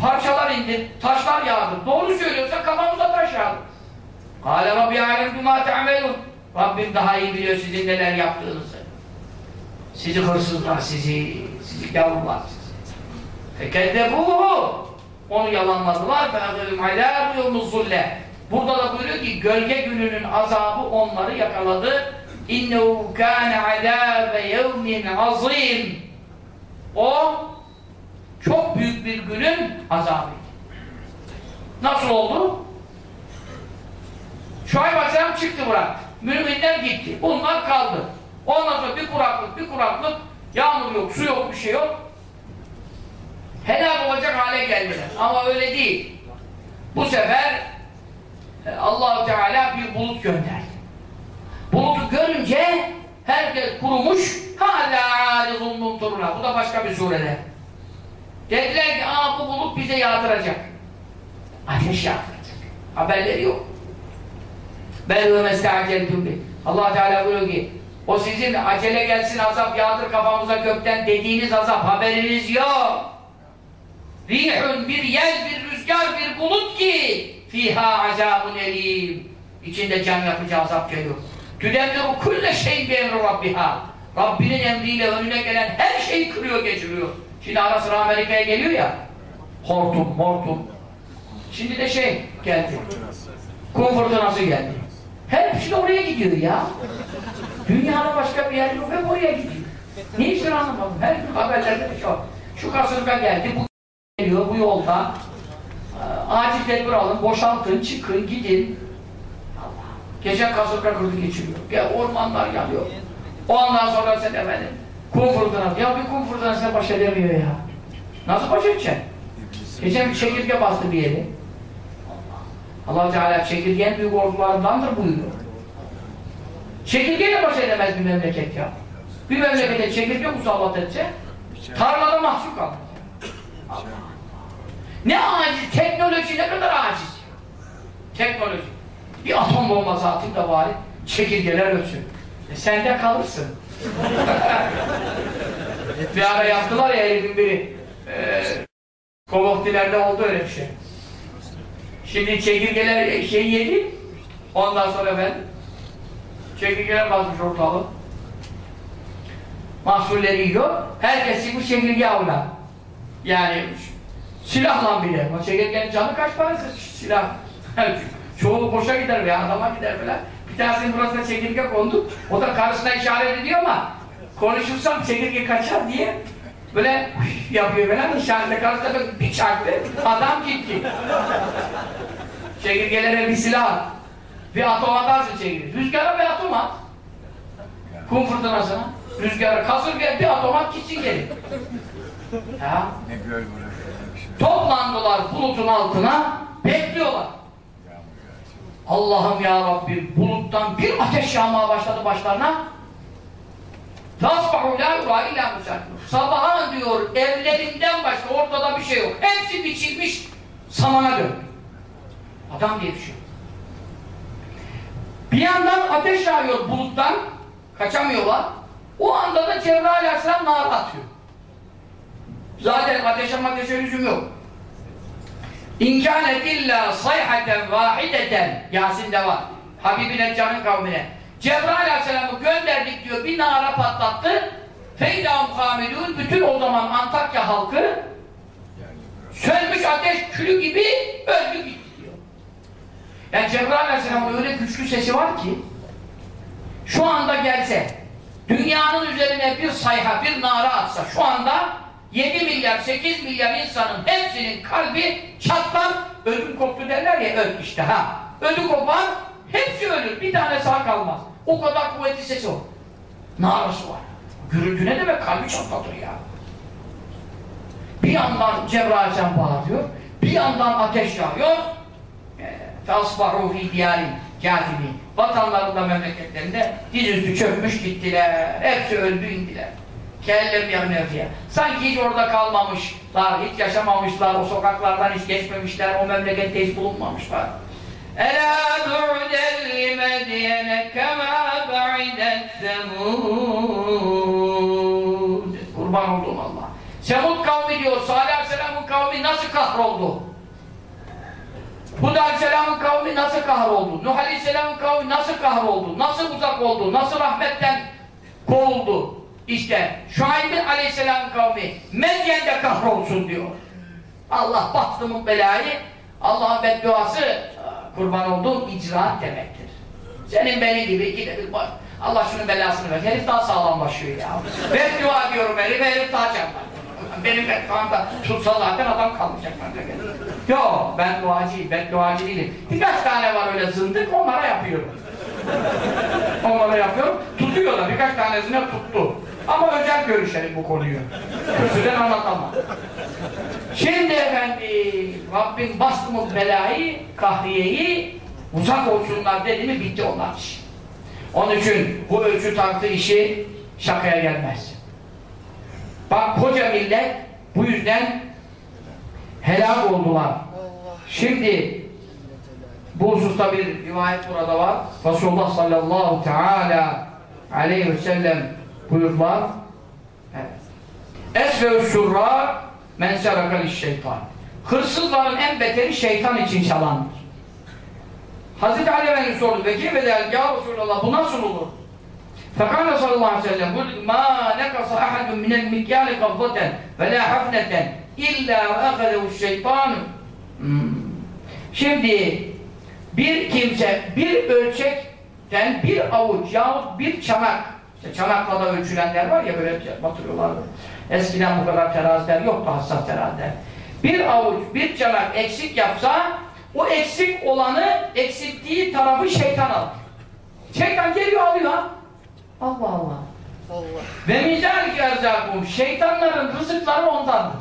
Speaker 1: parçalar indi, taşlar yağdı. Doğru söylüyorsa kafamıza taş yağdı. Kâle Rabbi âlem bimâ te'amelûn. Rabbim daha iyi biliyor sizin neler yaptığınızı. Sizi hırsızlar, sizi, sizi gavurlar, sizi. Fekeddebûhû. Onu yalanladılar. Fe'adûlüm alâ rüyumuz zulle. Burada da buyuruyor ki gölge gününün azabı onları yakaladı İnnehu kâne azâbe yevmin azîm. O çok büyük bir günün azabı. Nasıl oldu? Şuayb Aleyhisselam çıktı bıraktı. Müminler gitti. Bunlar kaldı. Ondan sonra bir kuraklık, bir kuraklık yağmur yok, su yok, bir şey yok. Helak olacak hale geldiler. Ama öyle değil. Bu sefer e, allah Teala bir bulut gönderdi. Bulutu görünce herkes kurumuş. Bu da başka bir surede. Dediler ki aa bu bulut bize yağdıracak. Ateş yağdıracak. Haberleri yok. Ben ve mesta'celtum bi. Allah Teala buyuruyor ki o sizin acele gelsin azap yağdır kafamıza gökten dediğiniz azap haberiniz yok. Rihun bir yel, bir rüzgar, bir bulut ki fiha azabun elim. İçinde can yapıcı azap geliyor. Tüdemmiru kulle şey bi emri rabbiha. Rabbinin emriyle önüne gelen her şeyi kırıyor, geçiriyor. Şimdi ara sıra Amerika'ya geliyor ya. Hortum, hortum. Şimdi de şey geldi. Kum fırtınası geldi. Hepsi de oraya gidiyor ya. Dünyada başka bir yer yok, hep oraya gidiyor. Ne işler anlamadım. Her gün haberlerde bir şey. Şu kasırga geldi, bu geliyor bu yolda. Ee, acil tedbir alın, boşaltın, çıkın, gidin. Geçen kasırga kırdı geçiriyor. Ya ormanlar yanıyor. O andan sonra sen efendim kum fırtınası. Ya bir kum fırtınasına baş edemiyor ya. Nasıl baş edeceksin? Geçen bir çekirge bastı bir yeri. allah Teala çekirgenin büyük ordularındandır buyuruyor. Çekirgeyle baş edemez bir memleket ya. Bir memlekete çekirge musallat etse tarlada mahsur kalır. Ne aciz, teknoloji ne kadar aciz. Teknoloji. Bir atom bombası atayım da bari çekirgeler ölsün. E sen de kalırsın. *laughs* bir ara yaptılar ya herifin biri. E, Kovoktilerde oldu öyle bir şey. Şimdi çekirgeler şey yedi. Ondan sonra ben çekirgeler basmış ortalığı. Mahsulleri yiyor. Herkes bu çekirge avlar. Yani silahla bile. O çekirgenin canı kaç parası silah. *laughs* Çoğu boşa gider veya adama gider falan. Bir tanesinin burasına çekirge kondu. O da karısına işaret ediyor ama konuşursam çekirge kaçar diye böyle *laughs* yapıyor falan. İşaretle karısına böyle bir çaktı. Adam gitti. Çekirgelere bir silah. Bir atom atarsın çekirge. Rüzgara bir atom at. Kum fırtınasına. Rüzgara kasırgaya bir atom at gitsin gelin. Ya.
Speaker 2: Ne göl bırakıyor.
Speaker 1: Toplandılar bulutun altına, bekliyorlar. Allah'ım ya Rabbi buluttan bir ateş yağmaya başladı başlarına. Tasbahu la yura Sabaha diyor evlerinden başka ortada bir şey yok. Hepsi biçilmiş samana döndü. Adam diye yok. Bir yandan ateş yağıyor buluttan, kaçamıyorlar. O anda da Cebrail Aleyhisselam nar atıyor. Zaten ateşe mateşe lüzum yok. İnkânet illa sayhaten vahideten Yasin'de var. Habibine canın kavmine. Cebrail Aleyhisselam'ı gönderdik diyor. Bir nara patlattı. Feydâhum kâmilûn bütün o zaman Antakya halkı sönmüş ateş külü gibi öldü gitti diyor. Yani Cebrail Aleyhisselam'ın öyle güçlü sesi var ki şu anda gelse dünyanın üzerine bir sayha, bir nara atsa şu anda 7 milyar, 8 milyar insanın hepsinin kalbi çatlar, ödüm koptu derler ya, öl işte ha. Ödü kopar, hepsi ölür, bir tane sağ kalmaz. O kadar kuvvetli sesi o. Narası var. Gürültü ne demek? Kalbi çatlatır ya. Bir yandan Cebrail sen bağırıyor, bir yandan ateş yağıyor. فَاصْبَحُوا فِي دِيَارٍ كَاتِبِينَ Vatanlarında, memleketlerinde dizüstü çökmüş gittiler. Hepsi öldü indiler. Kellem yevnefiye. Sanki hiç orada kalmamışlar, hiç yaşamamışlar, o sokaklardan hiç geçmemişler, o memlekette hiç bulunmamışlar. Ela bu'den li medyene kema ba'idet semud. Kurban olduğum Allah. Semud kavmi diyor, Salih Aleyhisselam'ın kavmi nasıl kahroldu? Hud Aleyhisselam'ın kavmi nasıl kahroldu? Nuh Aleyhisselam'ın kavmi nasıl kahroldu? Nasıl uzak oldu? Nasıl rahmetten kovuldu? İşte Şuayb Aleyhisselam kavmi Medyen'de kahrolsun diyor. Allah bahtımın belayı, Allah'ın bedduası kurban olduğum icraat demektir. Senin beni gibi ikide bir bak. Allah şunun belasını ver. Herif daha sağlam başlıyor ya. Beddua diyorum herif, herif daha çarpar. Benim bedduamda tutsa zaten adam kalmayacak. Yok, ben duacıyım, ben duacı değilim. Birkaç tane var öyle zındık, onlara yapıyorum. onlara yapıyorum. Tutuyorlar, birkaç tanesine tuttu. Ama özel görüşelim bu konuyu. Kürsüden anlatamam. Şimdi efendim, Rabbim bastı mı belayı, kahriyeyi, uzak olsunlar dedi mi bitti onlar iş. Onun için bu ölçü tartı işi şakaya gelmez. Bak koca millet bu yüzden helak oldular. Şimdi bu hususta bir rivayet burada var. Resulullah sallallahu teala aleyhi ve sellem buyurdular. Evet. Esve-ü şurra men serakal şeytan. Hırsızların en beteri şeytan için çalandır. Hazreti Ali Efendimiz sordu. Ve kime der ya Resulallah bu nasıl olur? Fekale sallallahu aleyhi ve sellem buyurdu ma nekasa ahadun minel mikyali kabzaten ve la hafneten illa ve akadehu şeytanu hmm. Şimdi bir kimse bir ölçekten bir avuç yahut bir çanak işte çanakla da ölçülenler var ya böyle batırıyorlar. Eskiden bu kadar teraziler yoktu hassas teraziler. Bir avuç, bir çanak eksik yapsa o eksik olanı, eksilttiği tarafı şeytan alır. Şeytan geliyor alıyor. Allah Allah. Allah. Ve mizalik erzakum. Şeytanların rızıkları ondandır.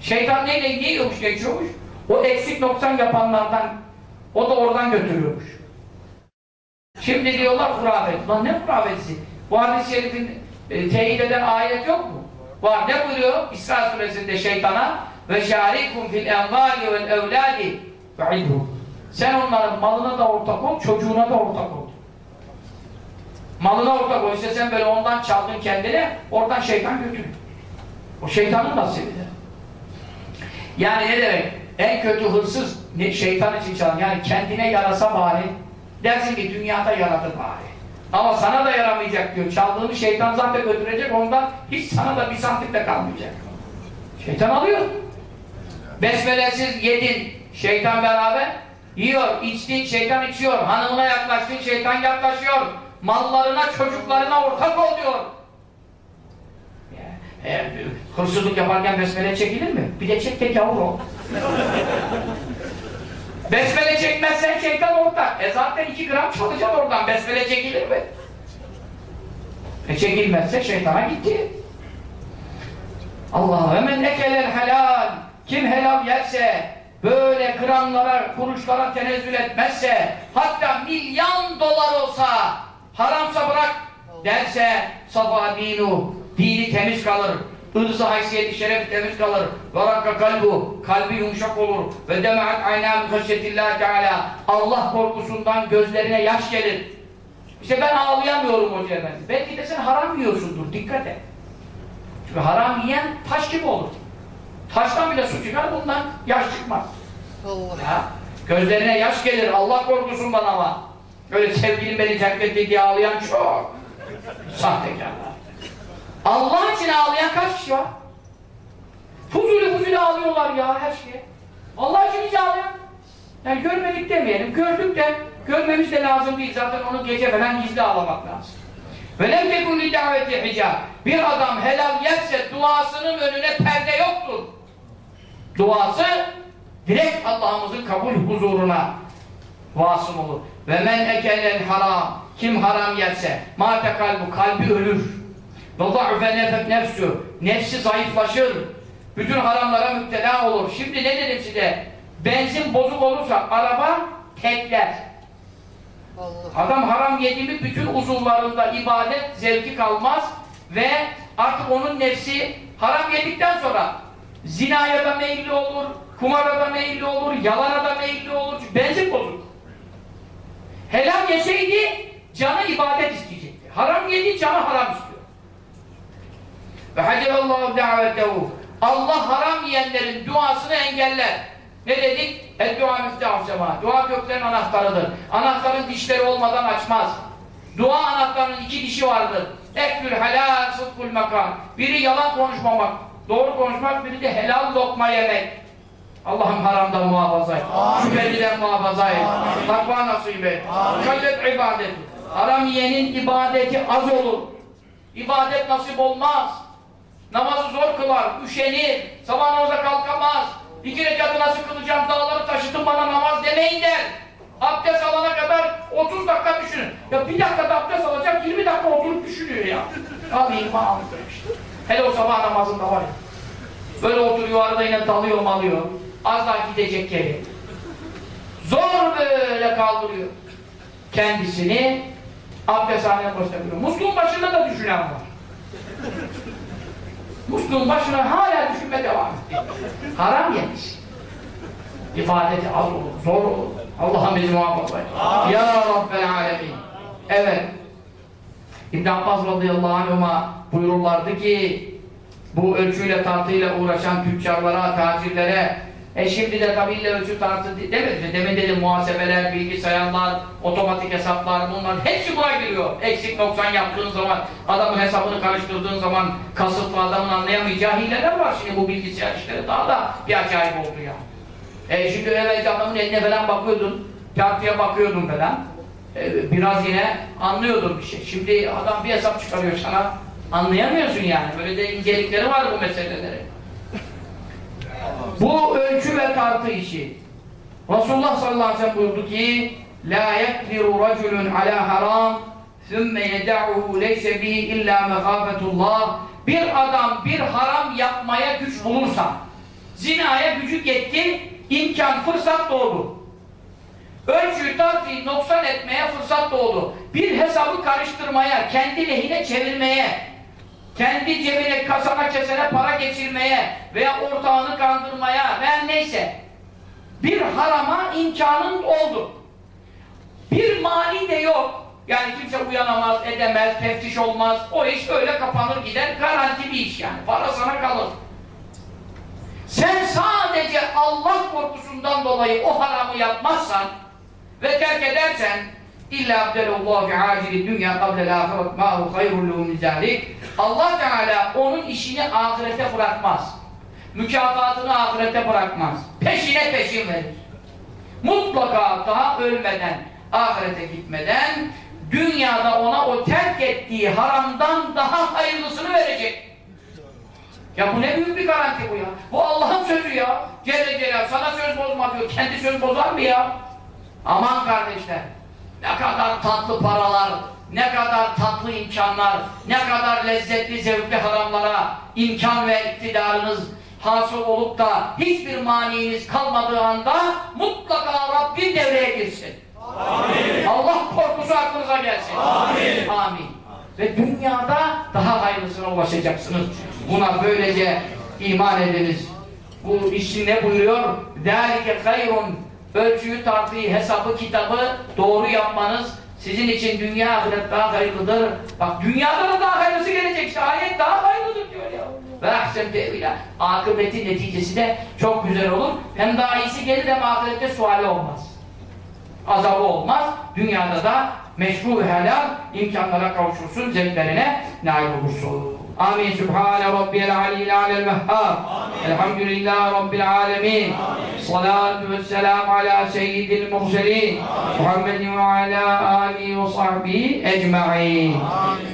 Speaker 1: Şeytan neyle yiyormuş, geçiyormuş? O eksik noksan yapanlardan o da oradan götürüyormuş. Şimdi diyorlar hurafet. Lan ne hurafetsi? Bu hadis-i şerifin e, teyit eden ayet yok mu? Var. Ne buyuruyor? İsra suresinde şeytana ve şarikum fil envali vel evladi ve'idhum. Sen onların malına da ortak ol, çocuğuna da ortak ol. Malına ortak ol. İşte sen böyle ondan çaldın kendine, oradan şeytan götürür. O şeytanın nasibidir. Yani ne demek? En kötü hırsız şeytan için çalan. Yani kendine yarasa bari. Dersin ki dünyada yaradı bari. Ama sana da yaramayacak diyor. Çaldığını şeytan zaten götürecek. Ondan hiç sana da bir santim de kalmayacak. Şeytan alıyor. Besmelesiz yedin. Şeytan beraber yiyor. içtin şeytan içiyor. Hanımına yaklaştın şeytan yaklaşıyor. Mallarına çocuklarına ortak ol diyor. Eğer hırsızlık yaparken besmele çekilir mi? Bir de çek tek yavur ol. Besmele çekmezsen şeytan ortak. E zaten iki gram çalacaksın oradan. Besmele çekilir mi? E çekilmezse şeytana gitti. Allah ve men ekelel helal kim helal yerse böyle gramlara, kuruşlara tenezzül etmezse hatta milyon dolar olsa haramsa bırak derse sabah dinu dini temiz kalır ırzı haysiyeti şeref temiz kalır. Ve rakka kalbu kalbi yumuşak olur. Ve demehat aynâ haşyetillâhi teâlâ Allah korkusundan gözlerine yaş gelir. İşte ben ağlayamıyorum hoca efendi. Belki de sen haram yiyorsundur dikkat et. Çünkü haram yiyen taş gibi olur. Taştan bile su çıkar bundan yaş çıkmaz. Allah. Ya, gözlerine yaş gelir. Allah korkusundan ama. Öyle sevgilim beni terk etti diye ağlayan çok. Sahtekarlar Allah için ağlayan kaç kişi var? Fuzuli fuzuli ağlıyorlar ya her şeye. Allah için hiç ağlayan. Yani görmedik demeyelim. Gördük de görmemiz de lazım değil. Zaten onu gece falan gizli ağlamak lazım. Tekun li daveti hicab. Bir adam helal yerse duasının önüne perde yoktur. Duası direkt Allah'ımızın kabul huzuruna vasıl olur. Ve men ekelen haram. Kim haram yerse mate kalbu kalbi ölür. Nefet nefsü. Nefsi zayıflaşır. Bütün haramlara müptela olur. Şimdi ne dedim size? Benzin bozuk olursa araba tekler. Allah. Adam haram yedi mi bütün uzuvlarında ibadet zevki kalmaz ve artık onun nefsi haram yedikten sonra zinaya da meyilli olur, kumara da meyilli olur, yalana da meyilli olur. Benzin bozuk. Helal yeseydi canı ibadet isteyecekti. Haram yedi canı haram istiyor. Ve hacelallahu davetehu. Allah haram yiyenlerin duasını engeller. Ne dedik? El-dua müftehaf Dua göklerin anahtarıdır. Anahtarın dişleri olmadan açmaz. Dua anahtarının iki dişi vardır. Ekbül halal sıdkul makam. Biri yalan konuşmamak. doğru konuşmak, biri de helal lokma yemek. Allah'ım haramdan muhafaza et. Şüpheliden muhafaza et. Takva nasip et. Kallet ibadet. Haram yiyenin ibadeti az olur. İbadet nasip olmaz. Namazı zor kılar, üşenir, sabah namaza kalkamaz. İki rekatı nasıl kılacağım, dağları taşıtın bana namaz demeyin der. Abdest alana kadar 30 dakika düşünün. Ya bir dakikada abdest alacak 20 dakika oturup düşünüyor ya. Alayım alayım işte. Hele o sabah namazında var ya. Böyle oturuyor arada yine dalıyor malıyor. Az daha gidecek yeri. Zor böyle kaldırıyor. Kendisini abdesthaneye koşturuyor. Musluğun başında da düşünen var. Musluğun başına hala düşünme devam etti. Haram yemiş. İbadeti az olur, zor olur. Allah'ım bizi muhafaza et. Ya Rabbel Alemin. Evet. İbn Abbas radıyallahu anhuma buyururlardı ki bu ölçüyle tartıyla uğraşan tüccarlara, tacirlere e şimdi de tabi illa ölçü tartı değil mi? Demin dedim muhasebeler, bilgisayarlar, otomatik hesaplar bunlar hepsi buna giriyor. Eksik 90 yaptığın zaman, adamın hesabını karıştırdığın zaman kasıtlı adamın anlayamayacağı hileler var şimdi bu bilgisayar işleri. Daha da bir acayip oldu ya. E şimdi evvelce adamın eline falan bakıyordun, tartıya bakıyordun falan. E, biraz yine anlıyordun bir şey. Şimdi adam bir hesap çıkarıyor sana, anlayamıyorsun yani. Böyle de incelikleri var bu meselelerin. Bu ölçü ve tartı işi. Resulullah sallallahu aleyhi ve sellem buyurdu ki La yekdiru raculun ala haram ثُمَّ يَدَعُهُ لَيْسَ بِهِ اِلَّا مَخَافَةُ اللّٰهِ Bir adam bir haram yapmaya güç bulursa zinaya gücü yetti, imkan, fırsat doğdu. Ölçüyü tartıyı noksan etmeye fırsat doğdu. Bir hesabı karıştırmaya, kendi lehine çevirmeye, kendi cebine, kasana kesene para geçirmeye veya ortağını kandırmaya veya neyse bir harama imkanın oldu. Bir mani de yok. Yani kimse uyanamaz, edemez, teftiş olmaz. O iş öyle kapanır gider. Garanti bir iş yani. Para sana kalır. Sen sadece Allah korkusundan dolayı o haramı yapmazsan ve terk edersen İlla abdelullah fi acili dünya kablel ahiret ma'hu hayrun lehu min. Allah Teala onun işini ahirete bırakmaz. Mükafatını ahirete bırakmaz. Peşine peşin verir. Mutlaka daha ölmeden, ahirete gitmeden dünyada ona o terk ettiği haramdan daha hayırlısını verecek. Ya bu ne büyük bir garanti bu ya. Bu Allah'ın sözü ya. Celle Celal sana söz bozma diyor. Kendi söz bozar mı ya? Aman kardeşler. Ne kadar tatlı paralar, ne kadar tatlı imkanlar, ne kadar lezzetli zevkli haramlara imkan ve iktidarınız hasıl olup da hiçbir maniiniz kalmadığı anda mutlaka Rabbin devreye girsin. Amin. Allah korkusu aklınıza gelsin. Amin. Amin. Ve dünyada daha hayırlısına ulaşacaksınız. Buna böylece iman ediniz. Bu işin ne buyuruyor? ذَٰلِكَ خَيْرٌ Ölçüyü, tartıyı, hesabı, kitabı doğru yapmanız sizin için dünya ahiret daha hayırlıdır. Bak dünyada da daha hayırlısı gelecek işte ayet daha hayırlıdır diyor ya. Ve ahsen tevila. Akıbetin neticesi de çok güzel olur. Hem daha iyisi gelir hem ahirette suali olmaz. Azabı olmaz. Dünyada da meşru ve helal imkanlara kavuşursun, zevklerine nail olursun. Amin. Sübhane Rabbiyel Aliyyil Alel Vehhab. Elhamdülillahi Rabbil Alemin. Salatu ve selamu ala seyyidil murselin. Muhammedin ve ala alihi ve sahbihi ecma'in.
Speaker 2: Amin.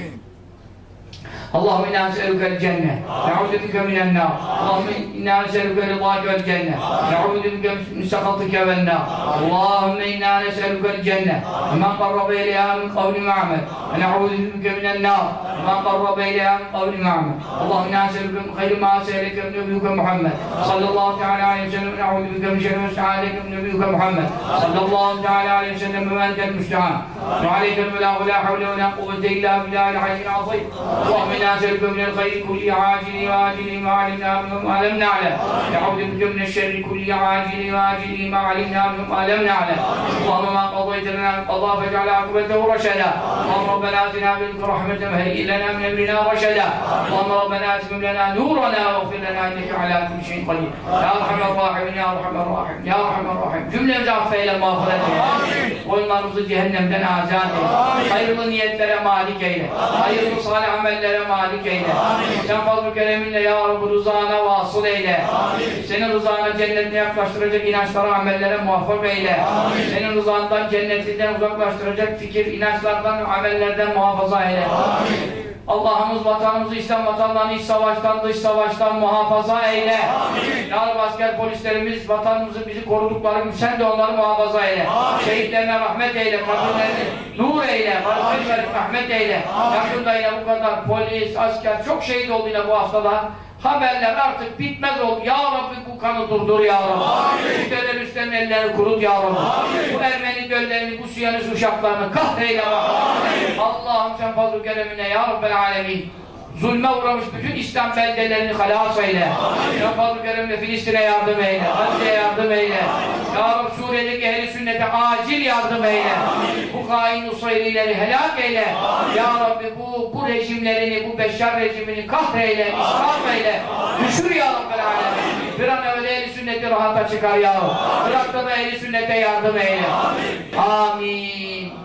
Speaker 1: اللهم إنا نسألك الجنة. نعوذ بك من النار. اللهم إنا نسألك رضاك والجنة. نعوذ بك من سخطك والنار. اللهم إنا نسألك الجنة. وما قرب إليها من قول معمل ونعوذ بك من النار. وما قرب إليها من قول معمل اللهم إنا نسألك من خير ما سألك من نبيك محمد. صلى الله تعالى عليه وسلم. ونعوذ بك من شر ما استعاذك من نبيك محمد. صلى الله تعالى عليه وسلم. وانت المستعان. وعليك البلاغ. لا حول ولا قوة إلا بالله العلي العظيم. اللهم أنا نسالك من الخير كل عاجل وآجل ما علمنا منه ما لم نعلم. نعوذ بك من الشر كل عاجل وآجل ما علمنا منه ما لم نعلم. اللهم ما قضيت لنا من قضاء فاجعل عاقبته رشدا. اللهم ربنا آتنا منك رحمة وهيئ لنا من أمرنا رشدا. اللهم ربنا أتمم لنا نورنا واغفر لنا إنك على كل شيء قدير. يا أرحم الراحمين يا أرحم الراحمين يا أرحم الراحمين. cümlemizi affeyle mağfiret eyle oyunlarımızı cehennemden azat eyle hayırlı niyetlere malik eyle hayırlı salih amellere malik eyle. Sen fazl-ı kereminle ya Rabbi rızana vasıl eyle. Senin rızana cennetine yaklaştıracak inançlara, amellere muvaffak eyle. Senin rızandan, cennetinden uzaklaştıracak fikir, inançlardan, amellerden muhafaza eyle. Allah'ımız vatanımızı, İslam vatanlarını iç savaştan, dış savaştan muhafaza eyle. Ya Rabbi asker polislerimiz, vatanımızı, bizi korudukları gibi sen de onları muhafaza eyle. Şehitlerine rahmet eyle, kabirlerini nur eyle, rahmet eyle. Yakında yine bu kadar polis, asker, çok şehit oldu yine bu haftada. Haberler artık bitmez oldu. Ya Rabbi bu kanı durdur ya Rabbi. Bu teröristlerin ellerini kurut ya Rabbi. Bu Ermeni göllerini, bu Siyanist uşaklarını kahreyle. Allah'ım sen fazl-ı keremine ya Rabbel alemin. Zulme uğramış bütün İslam beldelerini halas eyle. Ya fazl-ı keremine Filistin'e yardım eyle. Gazze'ye yardım eyle. Ya Rabbi Suriye'deki ehli sünnete acil yardım eyle. Bu hain Nusayrileri helak eyle. Ya Rabbi bu, bu rejimlerini, bu Beşşar rejimini kahreyle, israf eyle. Düşür ya Rabbel alemin. Bir an evvel ehli sünneti rahata çıkar ya. Irak'ta da ehli sünnete yardım eyle. Amin.